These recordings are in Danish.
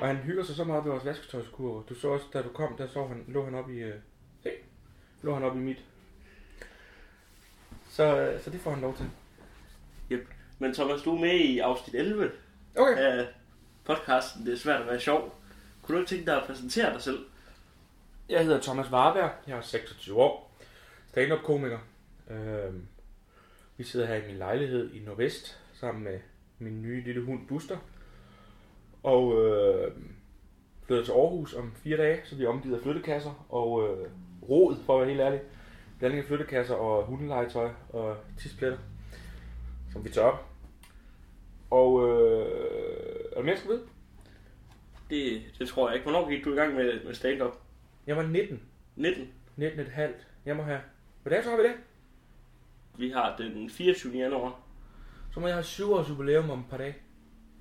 Og han hygger sig så meget ved vores vasketøjskur. Du så også, da du kom, der så han, lå han op i... Øh, se, lå han op i mit. Så, øh, så det får han lov til. Men Thomas, du er med i afsnit 11 Okay. af podcasten Det er svært at være sjov. Kunne du ikke tænke dig at præsentere dig selv? Jeg hedder Thomas Warberg. Jeg er 26 år. Stand-up komiker. Øhm, vi sidder her i min lejlighed i Nordvest sammen med min nye lille hund Buster. Og øh, flytter til Aarhus om fire dage, så vi er omgivet af flyttekasser og øh, rod, for at være helt ærlig. Blanding af flyttekasser og hundelegetøj og tidspletter, som vi op. Og øh, er der mere, skal vide? Det, det tror jeg ikke. Hvornår gik du i gang med, med stand-up? Jeg var 19. 19. 19 et halvt. Jeg må have... Hvad dato har vi det? Vi har den 24. januar. Så må jeg have 7 års jubilæum om et par dage.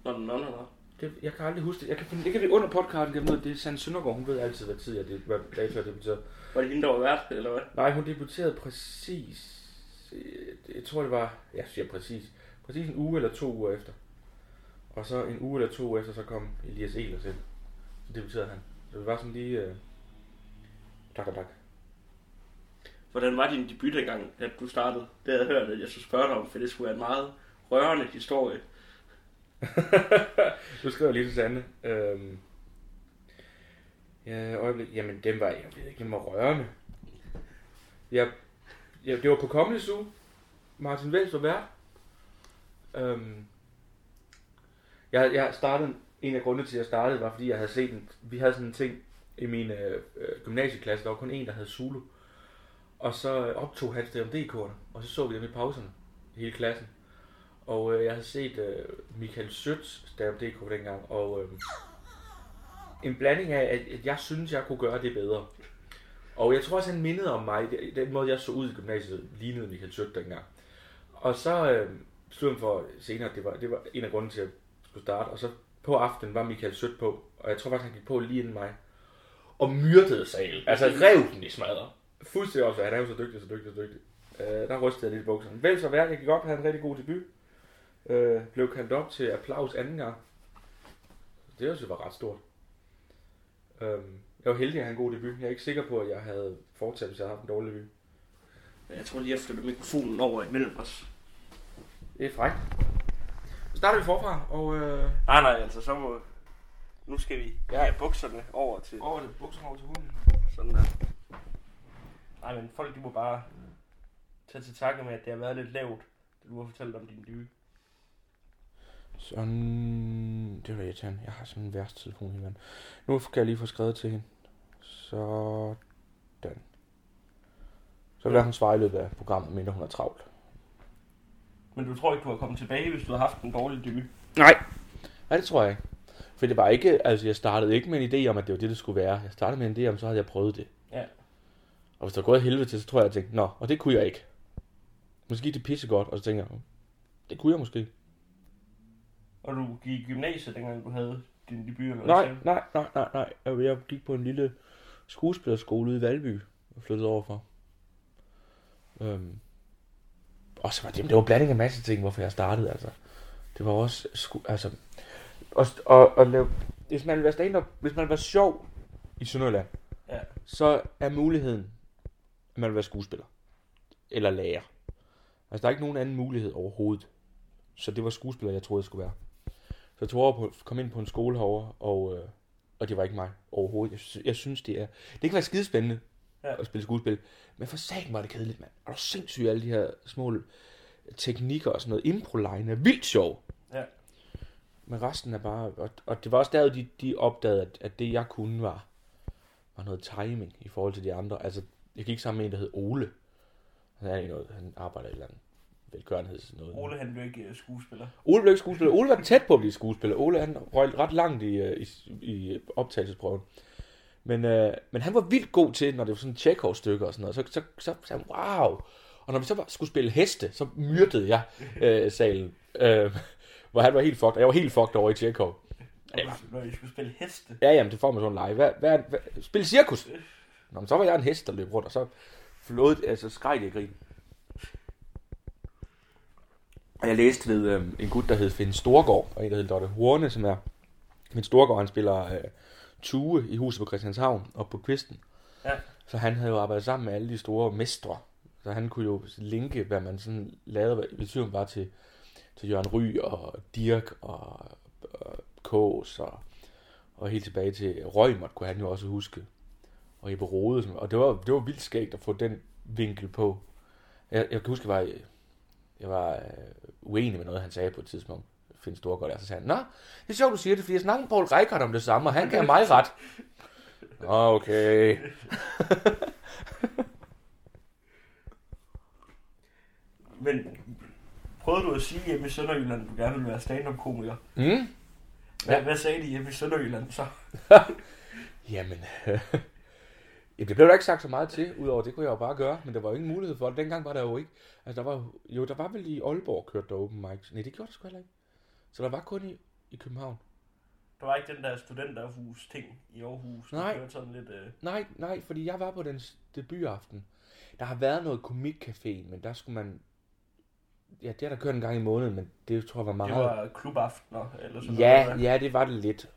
Når den anden er Det, jeg kan aldrig huske det. Jeg kan finde, det kan vi under podcasten, kan det er Sand Søndergaard. Hun ved altid, hvad tid jeg det, hvad dato jeg debuterede. Var det hende, der var vært, eller hvad? Nej, hun debuterede præcis... øh, Jeg tror, det var... Jeg siger præcis. Præcis en uge eller to uger efter. Og så en uge eller to uger efter, så kom Elias Ehlers ind. Så debuterede han. Så det var sådan lige... Øh... Tak og tak. Hvordan var din debut dengang, at du startede? Det havde jeg hørt, at jeg skulle spørge dig om, for det skulle være en meget rørende historie. du skriver lige til Sande. Øhm, ja, øjeblik. Jamen, den var, jeg ved ikke, den var rørende. Jeg, jeg, det var på Comedy Zoo. Martin Vels var vært. Øhm, jeg, jeg startede, en af grundene til, at jeg startede, var fordi jeg havde set, en, vi havde sådan en ting i min øh, øh gymnasieklasse, der var kun en, der havde Zulu. Og så optog han DK'erne, og så så vi dem i pauserne, hele klassen. Og øh, jeg har set øh, Michael Søts stand DK dengang, og øh, en blanding af, at, at jeg synes, jeg kunne gøre det bedre. Og jeg tror også, han mindede om mig. Det- Den måde, jeg så ud i gymnasiet, lignede Michael Sødt dengang. Og så øh, stod han for senere, det var, det var en af grunden til, at jeg skulle starte. Og så på aftenen var Michael Sødt på, og jeg tror faktisk, han gik på lige inden mig. Og myrdede salen. Altså rev den i smadret. Fuldstændig også, han er jo så dygtig, så dygtig, så dygtig. Øh, der rystede jeg lidt i bukserne. Vel så værd, jeg gik op, havde en rigtig god debut. Øh, blev kaldt op til applaus anden gang. Det også var ret stort. Øhm, jeg var heldig at have en god debut. Jeg er ikke sikker på, at jeg havde fortsat, hvis jeg havde haft en dårlig debut. Jeg tror lige, jeg flytter mikrofonen over imellem os. Det er frækt. Så starter vi forfra, og øh, Nej, nej, altså så må... Nu skal vi Ja. have bukserne over til over det bukser over til hunden. sådan der. Nej, men folk de må bare tage til takke med, at det har været lidt lavt, det du har fortalt om din debut. Sådan, det var irriterende. Jeg har sådan en værst telefon i verden. Nu kan jeg lige få skrevet til hende. Sådan. Så vil hun svare i løbet af programmet, mindre hun er travlt. Men du tror ikke, du har kommet tilbage, hvis du har haft en dårlig debut? Nej. Nej, det tror jeg ikke. For det var ikke, altså jeg startede ikke med en idé om, at det var det, det skulle være. Jeg startede med en idé om, så havde jeg prøvet det. Ja. Og hvis der af helvede til, så tror jeg, at jeg tænkte, nå, og det kunne jeg ikke. Måske det pisse godt, og så tænker jeg, det kunne jeg måske. Og du gik i gymnasiet, dengang du havde din debut? Eller Nej, nej, nej, nej, nej. Jeg, gik på en lille skuespillerskole ude i Valby og flyttede overfor. Øhm. Og så var det, det var blanding af en masse ting, hvorfor jeg startede, altså. Det var også, sku, altså, og, og, og lave, hvis man vil være stand hvis man vil være sjov i Sønderjylland, Ja. så er muligheden, at man vil være skuespiller. Eller lærer. Altså, der er ikke nogen anden mulighed overhovedet. Så det var skuespiller, jeg troede, jeg skulle være. Så jeg tog over på, kom ind på en skole herovre, og, øh, og det var ikke mig overhovedet. Jeg, synes, jeg synes, det er... Det kan være skidespændende Ja. at spille skuespil, men for satan var det kedeligt, mand. Er du sindssygt, alle de her små teknikker og sådan noget. Impro-line er vildt sjov. Ja. Men resten er bare... Og, og det var også der, de, de opdagede, at, at det, jeg kunne, var, var noget timing i forhold til de andre. Altså, jeg gik sammen med en, der hed Ole. Han er noget, han arbejder i et eller andet velgørenheds noget. Ole, han blev ikke øh, skuespiller. Ole blev ikke skuespiller. Ole var tæt på at blive skuespiller. Ole han røg ret langt i, øh, i, i optagelsesprøven. Men, øh, men han var vildt god til, når det var sådan Chekhov-stykker og sådan noget. Så, så, så sagde han, wow. Og når vi så var, skulle spille heste, så myrdede jeg øh, salen. Øh, hvor han var helt fucked. Og jeg var helt fucked over i. Ja. Når I skulle spille heste. Ja, jamen, det får man sådan live. Hvad, hvad, hvad, spil cirkus. Nå, men så var jeg en hest, der løb rundt, og så flåede, altså skreg det i grin. Og jeg læste ved øh, en gut, der hed Finn Storgård, og en, der hed Lotte Horne, som er Min storegår, han spiller øh, Tue i huset på Christianshavn og på Kvisten. Ja. Så han havde jo arbejdet sammen med alle de store mestre. Så han kunne jo linke, hvad man sådan lavede, hvis det var til, til Jørgen Ry og Dirk og, og Kås og, og helt tilbage til Røgmert kunne han jo også huske. Og Ebbe Rode. Og det var, det var vildt skægt at få den vinkel på. Jeg, jeg kan huske, jeg var, jeg var øh, uenig med noget, han sagde på et tidspunkt. Finn Storgård der, så sagde han, Nå, det er sjovt, du siger det, fordi jeg snakkede med Paul Reichardt om det samme, og han gav mig ret. Okay. Men prøvede du at sige hjemme i Sønderjylland, at du gerne ville være stand-up-komiker? Mm? Hvad, Ja. hvad sagde de hjemme i Sønderjylland så? Jamen, ja, det blev der ikke sagt så meget til, udover det kunne jeg jo bare gøre, men der var jo ingen mulighed for det. Dengang var der jo ikke. Altså, der var, jo- der var vel i Aalborg kørt der open mics. Nej, det gjorde der sgu heller ikke. Så der var kun i, i København. Der var ikke den der studenterhus-ting i Aarhus. Nej. Det var sådan lidt... Øh... Nej, nej, fordi jeg var på den debutaften. Der har været noget komikcafé, men der skulle man... Ja, det har der kørt en gang i måneden, men det tror jeg var meget... Det var klubaftener, eller sådan Ja, noget. ja, det var det lidt.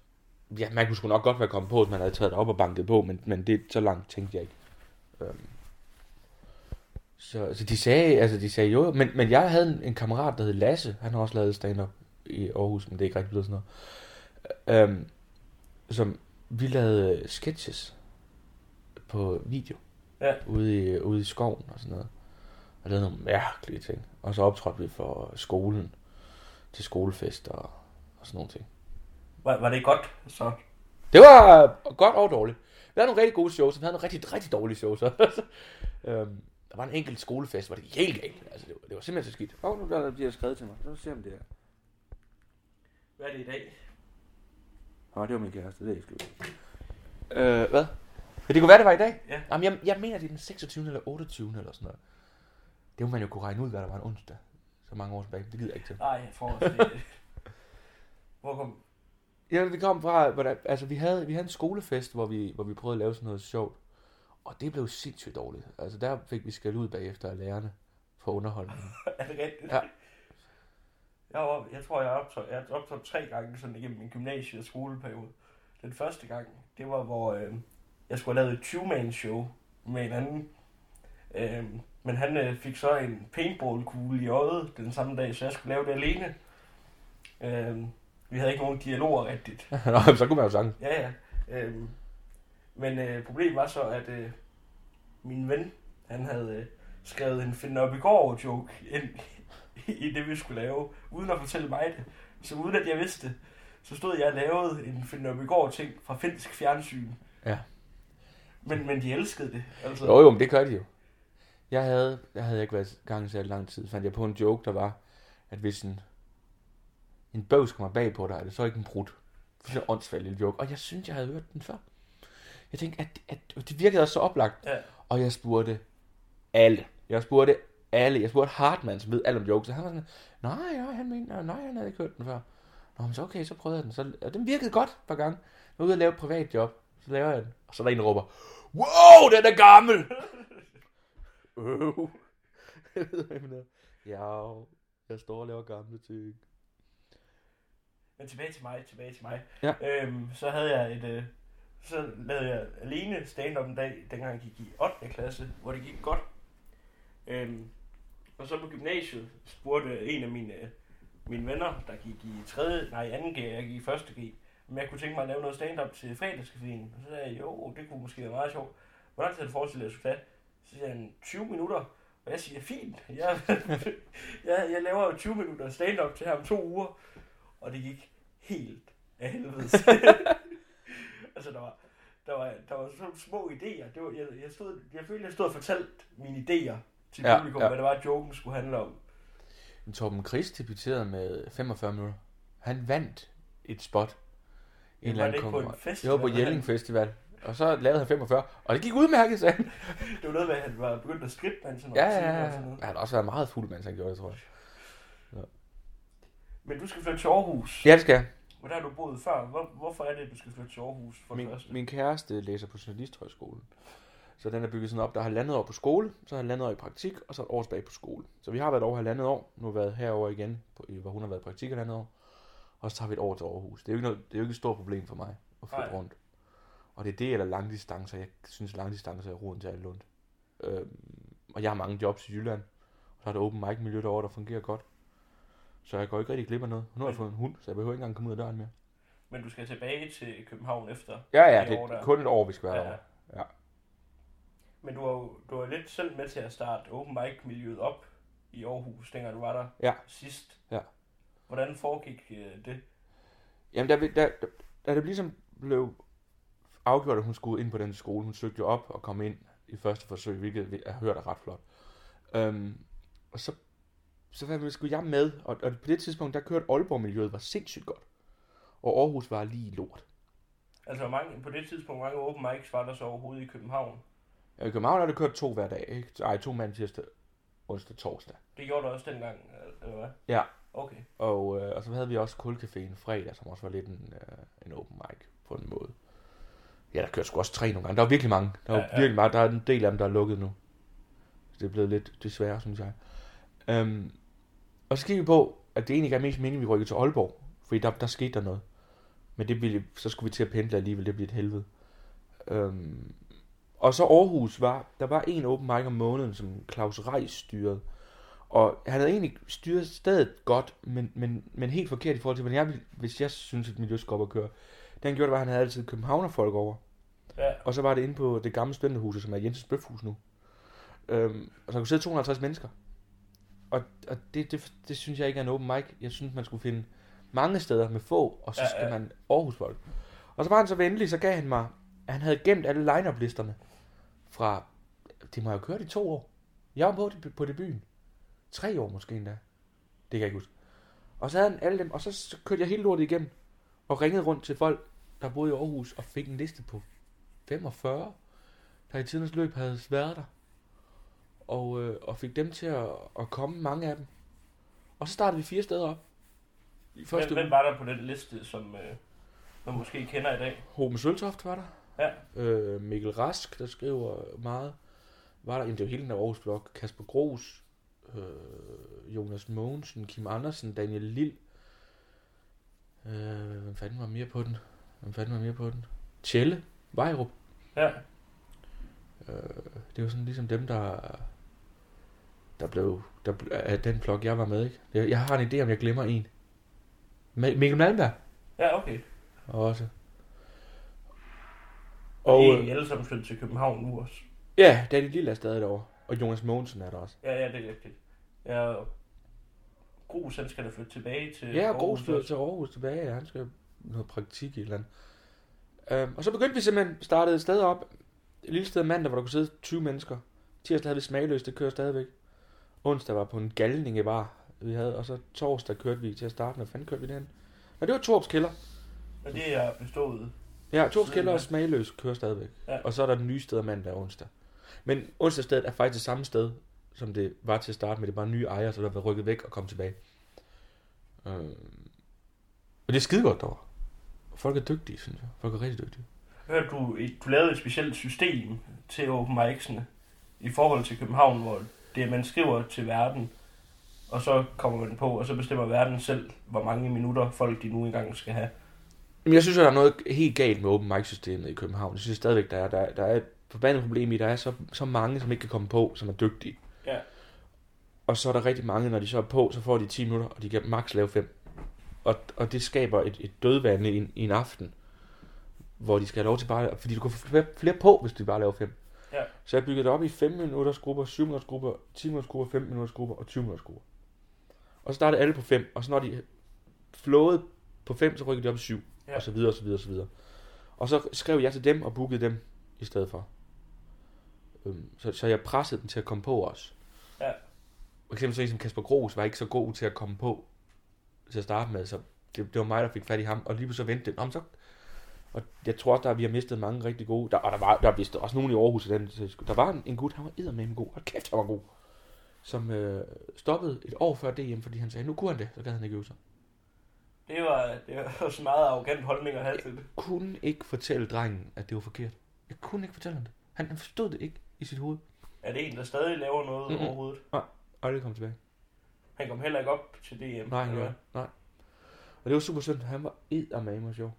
Ja, man kunne sgu nok godt være kommet på, hvis man havde taget det op og banket på, men, men det så langt tænkte jeg ikke. Øhm. Så, så de sagde, altså de sagde jo, men, men jeg havde en, en kammerat, der hed Lasse, han har også lavet stand-up i Aarhus, men det er ikke rigtig blevet sådan noget. Øhm, som vi lavede sketches på video, Ja. ude, i, ude i skoven og sådan noget. Og lavede nogle mærkelige ting. Og så optrådte vi for skolen til skolefest og, og sådan nogle ting. Var, var det godt, så? Det var godt og dårligt. Vi havde nogle rigtig gode shows, og vi havde nogle rigtig, rigtig dårlige shows. øhm, der var en enkelt skolefest, hvor det gik helt galt. Altså, det var, det var simpelthen så skidt. Åh, oh, nu bliver der bliver skrevet til mig. Nu ser om det er. Hvad er det i dag? Åh, oh, det var min kæreste. Det er ikke. Øh, hvad? Ja, det kunne være, det var i dag. Ja. Jamen, jeg, jeg mener, det er den 26. eller 28. eller sådan noget. Det må man jo kunne regne ud, hvad der var en onsdag. Så mange år tilbage. Det gider jeg ikke til. Nej, jeg får også det. Hvor kom... Ja, det kom fra, hvordan, altså vi havde, vi havde en skolefest, hvor vi, hvor vi prøvede at lave sådan noget sjovt. Og det blev sindssygt dårligt. Altså der fik vi skæld ud bagefter af lærerne for underholdning. Er det rigtigt? Ja. Jeg, var, jeg tror, jeg optrådt, jeg optrådt tre gange sådan igennem min gymnasie- og skoleperiode. Den første gang, det var, hvor øh, jeg skulle have lavet et 20 show med en anden. Øh, men han øh, fik så en paintball-kugle i øjet den samme dag, så jeg skulle lave det alene. Øh, vi havde ikke nogen dialoger rigtigt. Nå, så kunne man jo sange. Ja, ja. Øhm, men øh, problemet var så, at øh, min ven, han havde øh, skrevet en Finn op i går joke ind i det, vi skulle lave, uden at fortælle mig det. Så uden at jeg vidste det, så stod jeg og lavede en Finn op i går ting fra finsk fjernsyn. Ja. Men, men de elskede det. Altså, Jo jo, men det gør de jo. Jeg havde, jeg havde ikke været i gang så lang tid, fandt jeg på en joke, der var, at hvis en, en bøvs kommer bag på dig, er det så ikke en brud. Det er en åndssvagt lille joke. Og jeg synes, jeg havde hørt den før. Jeg tænkte, at, at det virkede også så oplagt. Ja. Og jeg spurgte alle. Jeg spurgte alle. Jeg spurgte Hartmann, som ved alt om jokes. Og han var sådan, nej, ja, han mener, nej, han havde ikke hørt den før. Nå, men så okay, så prøvede jeg den. Så, og den virkede godt et par gange. Jeg var ude og lave et privat job. Så laver jeg den. Og så er der en, der råber, wow, den er gammel! Øh. Jeg ved ikke, hvad. Ja, jeg står og laver gamle ting. Men tilbage til mig, tilbage til mig. Ja. Øhm, så havde jeg et... Øh, så lavede jeg alene stand-up en dag, dengang jeg gik i 8. klasse, hvor det gik godt. Øhm, og så på gymnasiet spurgte en af mine, mine venner, der gik i 3. nej 2. G, jeg gik i 1. G, om jeg kunne tænke mig at lave noget stand-up til fredagscaféen. Og så sagde jeg, jo, det kunne måske være meget sjovt. Hvor lang tid at jeg skulle tage? Så siger han, 20 minutter. Og jeg siger, fint, jeg, jeg, jeg laver jo 20 minutter stand-up til her om to uger. Og det gik helt af helvede. altså, der var, der var, der var sådan små idéer. Det var, jeg, jeg, stod, jeg følte, jeg stod og fortalte mine idéer til Ja, publikum, ja. hvad det var, joken skulle handle om. Torben Chris debuterede med 45 minutter. Han vandt et spot. i Men var det ikke på en konkurrence. festival, Jo, på Jelling Festival. Og så lavede han 45, og det gik udmærket, sagde han. Det var noget med, at han var begyndt at mens han var Ja, ja, ja. sådan noget. Han har også været meget fuld, mens han gjorde det, tror jeg. Men du skal flytte til Aarhus. Ja, det skal jeg. Hvor der har du boet før. Hvor, hvorfor er det, at du skal flytte til Aarhus for Min, første? min kæreste læser på Journalisthøjskolen. Så den er bygget sådan op, der har halvandet år på skole, så har halvandet år i praktik, og så et år tilbage på skole. Så vi har været over halvandet år, nu har vi været herover igen, på, hvor hun har været i praktik halvandet år. og så tager vi et år til Aarhus. Det er jo ikke, noget, det er jo ikke et stort problem for mig at flytte Nej. rundt. Og det er det eller langdistancer. Jeg synes, langdistancer er roden til alt ondt. Øhm, og jeg har mange jobs i Jylland. Og så er der open mic miljø derovre, der fungerer godt. Så jeg går ikke rigtig glip af noget. Nu har jeg fået en hund, så jeg behøver ikke engang komme ud af døren mere. Men du skal tilbage til København efter. Ja, ja, Det er kun et år, vi skal være Ja, derovre. Ja. Men du var du var lidt selv med til at starte open mic-miljøet op i Aarhus, dengang du var der Ja. sidst. Ja. Hvordan foregik øh, det? Jamen, da, vi- da, da, da det ligesom blev afgjort, at hun skulle ind på den skole, hun søgte jo op og kom ind i første forsøg, hvilket vi- jeg har hørt er ret flot. Øhm, og så, så hvad, skulle jeg med, og, og på det tidspunkt, der kørte Aalborg-miljøet var sindssygt godt. Og Aarhus var lige lort. Altså, mange, på det tidspunkt, mange open mics var der så overhovedet i København? Ja, I København har det kørt to hver dag, ikke? Ej, to mandag, tirsdag, onsdag, torsdag. Det gjorde du også dengang, eller hvad? Ja. Okay. Og, øh, og så havde vi også Kulcaféen fredag, som også var lidt en, øh, en open mic på en måde. Ja, der kørte sgu også tre nogle gange. Der var virkelig mange. Der var Ja, ja, virkelig meget. Der er en del af dem, der er lukket nu. Så det er blevet lidt desværre, synes jeg. Um, og så kiggede vi på, at det egentlig gav mest mening, at vi rykkede til Aalborg. Fordi der, der skete der noget. Men det ville, så skulle vi til at pendle alligevel. Det blev et helvede. Um, og så Aarhus var, der var en open mic om måneden, som Claus Reis styrede. Og han havde egentlig styret stedet godt, men, men, men helt forkert i forhold til, hvordan jeg, hvis jeg synes, at miljø skulle op og køre. Det han gjorde, var, at han havde altid københavnerfolk over. Ja. Og så var det inde på det gamle studenterhus, som er Jensens Bøfhus nu. Øhm, og så kunne sidde 250 mennesker. Og, og det, det, det, synes jeg ikke er en open mic. Jeg synes, man skulle finde mange steder med få, og så Ja, skal ja. man Aarhus folk. Og så var han så venlig, så gav han mig, at han havde gemt alle line-up-listerne fra, det må jeg have kørt i to år. Jeg var på, det- på debuten. Tre år måske endda. Det kan jeg ikke huske. Og så havde han alle dem, og så, så kørte jeg hele lortet igennem, og ringede rundt til folk, der boede i Aarhus, og fik en liste på 45, der i tidens løb havde været der. Og, øh, og fik dem til at, at komme, mange af dem. Og så startede vi fire steder op. I første Hvem, hvem var der på den liste, som øh, man måske kender i dag? Hoben Søltoft var der. Ja. Øh, Mikkel Rask, der skriver meget. Var der, jamen, det var hele den der Aarhus blok. Kasper Gros, øh, Jonas Mogensen, Kim Andersen, Daniel Lille. Øh, hvem fanden var mere på den? Hvem fanden var mere på den? Tjelle, Vejrup. Ja. Øh, det var sådan ligesom dem, der, der blev, der, af den flok, jeg var med, ikke? Jeg, jeg har en idé, om jeg glemmer en. Ma- Mikkel Malmberg Ja, okay. også. Og de er øh, alle sammen flyttet til København nu også. ja, Danny Lille er stadig derovre. Og Jonas Mogensen er der også. Ja, ja, det er rigtigt. Ja, Grus, han skal da flytte tilbage til Ja, og Gros flytter til Aarhus tilbage. Ja, han skal noget praktik i et eller andet. Øhm, og så begyndte vi simpelthen, startede et sted op. Et lille sted mandag, hvor der kunne sidde 20 mennesker. Tirsdag havde vi smagløst, det kører stadigvæk. Onsdag var på en galninge bar, vi havde. Og så torsdag kørte vi til at starte med. Fanden kørte vi den? Og det var Torps Kælder. Og det er bestået. Ja, Torps Kælder og smagløs kører stadigvæk. Ja. Og så er der den nye sted mandag og onsdag. Men onsdagsstedet er faktisk det samme sted, som det var til at starte med. Det er bare nye ejere, så der har været rykket væk og kommet tilbage. Øhm. Og det er skide godt derovre. Folk er dygtige, synes jeg. Folk er rigtig dygtige. Hørte du, du lavede et specielt system til open mics'ene i forhold til København, hvor det man skriver til verden, og så kommer man på, og så bestemmer verden selv, hvor mange minutter folk de nu engang skal have. Men jeg synes, der er noget helt galt med open mic-systemet i København. Jeg synes stadigvæk, der er, der, er- der er et forbandet problem i, der er så, så mange, som ikke kan komme på, som er dygtige. Ja. Og så er der rigtig mange, når de så er på, så får de 10 minutter, og de kan maks lave 5. Og, og det skaber et, et dødvande i, en- i en aften, hvor de skal have lov til bare... Fordi du kan få flere, flere på, hvis de bare laver 5. Ja. Så jeg byggede det op i 5 minutters grupper, 7 minutters grupper, 10 minutters grupper, 5 minutters grupper og 20 minutters grupper. Og så startede alle på 5, og så når de flåede på 5, så rykkede de op i 7, Ja. og så videre, og så videre, og så videre. Og så skrev jeg til dem og bookede dem i stedet for. Øhm, så, så jeg pressede dem til at komme på os. Ja. For eksempel så en som Kasper Gros var ikke så god til at komme på til at starte med, så det, det var mig, der fik fat i ham, og lige så vendte det. Men så, og jeg tror også, der vi har mistet mange rigtig gode. Der, og der var der vist også nogen i Aarhus. Den, der var en, en gut, han var eddermame god. Hold kæft, han var god. Som øh, stoppede et år før DM, fordi han sagde, nu kunne han det, så gad han ikke øve sig. Det var, det var en meget arrogant holdning at have til det. kunne ikke fortælle drengen, at det var forkert. Jeg kunne ikke fortælle ham det. Han, han forstod det ikke i sit hoved. Er det en, der stadig laver noget Mhm. overhovedet? Og det kom tilbage. Han kom heller ikke op til DM. Nej, hvad? nej. Og det var super synd. Han var eddermame sjov.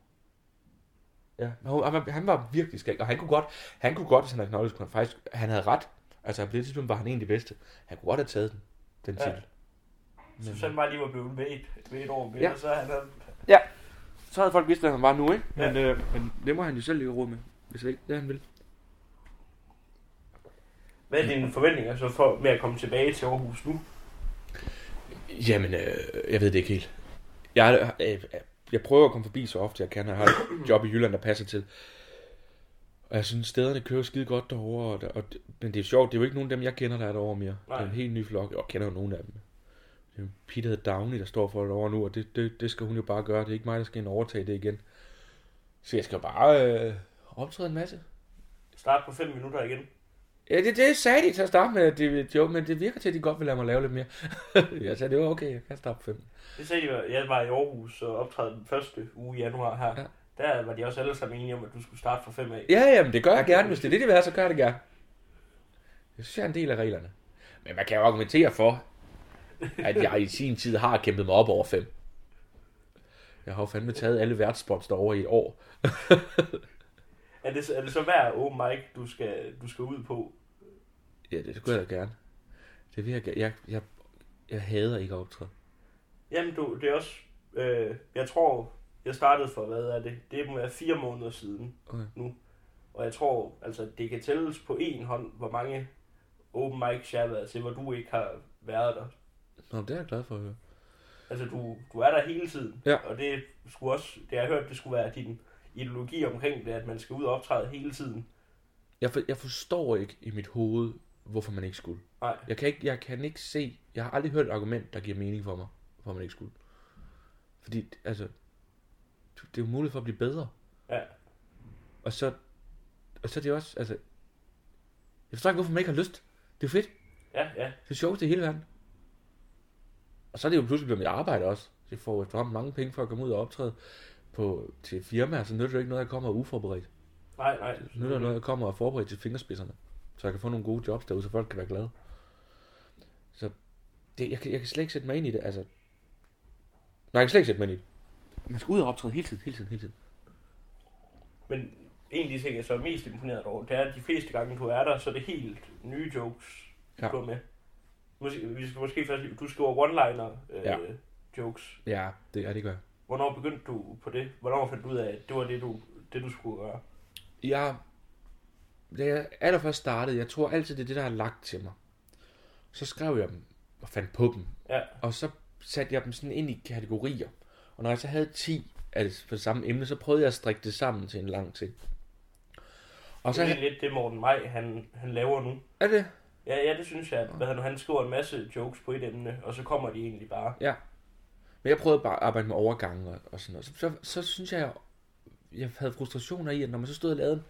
Ja, han var, han var- virkelig skæg, og han kunne godt, han kunne godt, hvis han havde knowledge, kunne han faktisk, han havde ret. Altså, på det tidspunkt var han de bedste. Han kunne godt have taget den, den Ja. titel. Så Men- hvis han bare lige var blevet ved et, ved et år mere, Ja. ja. så han havde... Så havde folk vidst, hvad han var nu, ikke? Men, Ja. øh, men det må han jo selv lige råd med, hvis det ikke det, han vil. Hvad er dine forventninger så for med at komme tilbage til Aarhus nu? Jamen, øh, jeg ved det ikke helt. Jeg, øh, jeg prøver at komme forbi så ofte jeg kan. Jeg har et job i Jylland, der passer til. Og jeg synes, stederne kører skide godt derovre. Og, der, og, men det er sjovt, det er jo ikke nogen af dem, jeg kender, der er derovre mere. Nej. Det er en helt ny flok. Jeg kender jo nogle af dem. Det er Peter hedder Downey, der står for det derovre nu, og det, det, det skal hun jo bare gøre. Det er ikke mig, der skal ind og overtage det igen. Så jeg skal bare øh, optræde en masse. Start på 5 minutter igen. Ja, det, det sagde de til at starte med, det, jo, men det virker til, at de godt vil lade mig lave lidt mere. jeg sagde, det var okay, jeg kan starte på fem. Det sagde de, jeg var i Aarhus og optræde den første uge i januar her. Ja. Ja. Der var de også alle sammen enige om, at du skulle starte fra 5 af. Ja, jamen det gør jeg gerne. Hvis det er det, de vil have, så gør jeg det gerne. Jeg synes, jeg er en del af reglerne. Men man kan jo argumentere for, at jeg i sin tid har kæmpet mig op over fem. Jeg har jo fandme taget alle værtsspots derovre i et år. Er det, er det så hver open mic, du skal, du skal ud på? Ja, det skulle jeg da gerne. Det vil jeg. Jeg, jeg, jeg hader ikke at optræde. Jamen, du, det er også... Øh, jeg tror, jeg startede for, hvad er det? Det må være fire måneder siden Okay. nu. Og jeg tror, altså, det kan tælles på en hånd, hvor mange open mics jeg har været til, hvor du ikke har været der. Nå, det er jeg glad for at høre. Altså, du, du er der hele tiden. Ja. Og det skulle også, det jeg har hørt, det skulle være din ideologi omkring det, at man skal ud og optræde hele tiden. Jeg, for, jeg forstår ikke i mit hoved, hvorfor man ikke skulle. Nej. Jeg kan ikke, jeg kan ikke se, jeg har aldrig hørt et argument, der giver mening for mig, hvorfor man ikke skulle. Fordi, altså, det er jo muligt for at blive bedre. Ja. Og så, og så er det også, altså, jeg forstår ikke, hvorfor man ikke har lyst. Det er fedt. Ja, ja. Det er sjovt i hele verden. Og så er det jo pludselig blevet mit arbejde også. Jeg får efterhånden mange penge for at komme ud og optræde på, til firmaer, så nytter det ikke noget, at jeg kommer uforberedt. Nej, nej. Det nytter noget, at jeg kommer og er forberedt til fingerspidserne. Så jeg kan få nogle gode jobs derude, så folk kan være glade. Så det, jeg, kan, jeg kan slet ikke sætte mig ind i det. Altså, nej, jeg kan slet ikke sætte mig ind i det. Man skal ud og optræde hele tiden, hele tiden, hele tiden. Men en af de ting, jeg så er mest imponeret over, det er, at de fleste gange, du er der, så er det helt nye jokes, Ja. du er med. Måske, vi skal måske først, du skriver one-liner øh, Ja. jokes. Ja, det, ja, det gør jeg. Hvornår begyndte du på det? Hvornår fandt du ud af, at det var det, du, det, du skulle gøre? Jeg, da jeg allerførst startede, jeg tror altid, det er det, der er lagt til mig. Så skrev jeg dem og fandt på dem. Ja, Og så satte jeg dem sådan ind i kategorier. Og når jeg så havde 10 af det, for samme emne, så prøvede jeg at strikke det sammen til en lang ting. Og så det er lidt det, Morten Maj, han, han laver nu. er det, Ja, ja, det synes jeg. Hvad han, han skriver en masse jokes på et emne, og så kommer de egentlig bare. Men jeg prøvede bare at arbejde med overgange og, og sådan noget. Så, så, så synes jeg, jeg havde frustrationer i, at når man så stod og lavede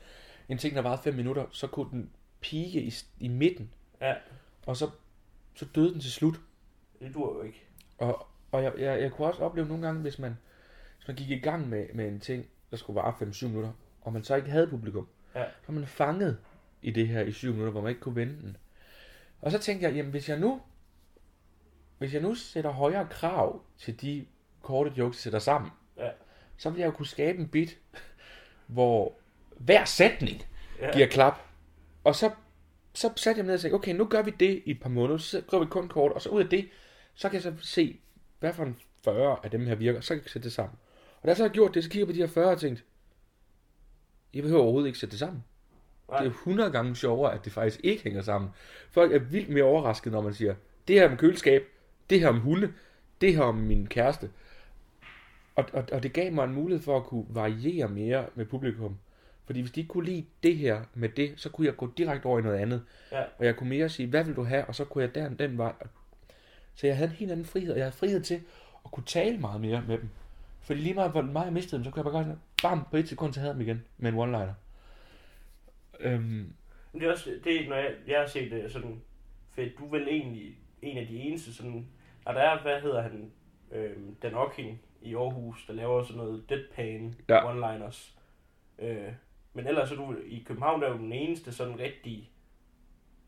en ting, der varede 5 minutter, så kunne den pike i, i midten, Ja, og så, så døde den til slut. det dur jo ikke. Og, og jeg, jeg, jeg kunne også opleve nogle gange, hvis man, hvis man gik i gang med, med en ting, der skulle vare 5-7 minutter, og man så ikke havde publikum, Ja. så var man fanget i det her i 7 minutter, hvor man ikke kunne vende den. Og så tænkte jeg, jamen hvis jeg nu, hvis jeg nu sætter højere krav til de korte jokes, jeg sætter sammen, Ja. så vil jeg jo kunne skabe en bit, hvor hver sætning Ja. giver klap. Og så, så satte jeg mig ned og sagde, okay, nu gør vi det i et par måneder, så skriver vi kun kort, og så ud af det, så kan jeg så se, hvad for en 40 af dem her virker, så kan jeg sætte det sammen. Og da jeg så har gjort det, så kigger jeg på de her 40 og tænkt, jeg behøver overhovedet ikke sætte det sammen. Nej. Det er 100 gange sjovere, at det faktisk ikke hænger sammen. Folk er vildt mere overrasket, når man siger, det her om køleskab, det her om hunde, det her om min kæreste. Og, og, og det gav mig en mulighed for at kunne variere mere med publikum. Fordi hvis de ikke kunne lide det her med det, så kunne jeg gå direkte over i noget andet. Ja. Og jeg kunne mere sige, hvad vil du have? Og så kunne jeg der den vej. Så jeg havde en helt anden frihed, og jeg havde frihed til at kunne tale meget mere med dem. Fordi lige meget, hvor meget jeg mistede dem, så kunne jeg bare gøre sådan, bam, på et sekund, så havde jeg dem igen med en one-liner. Øhm, Men det er også, det når jeg, jeg har set det sådan, fedt, du vel egentlig en af de eneste sådan, og der er, hvad hedder han, øhm, Dan Ocking i Aarhus, der laver sådan noget deadpan Ja. one-liners. Øh, men ellers er du i København, der er jo den eneste sådan rigtig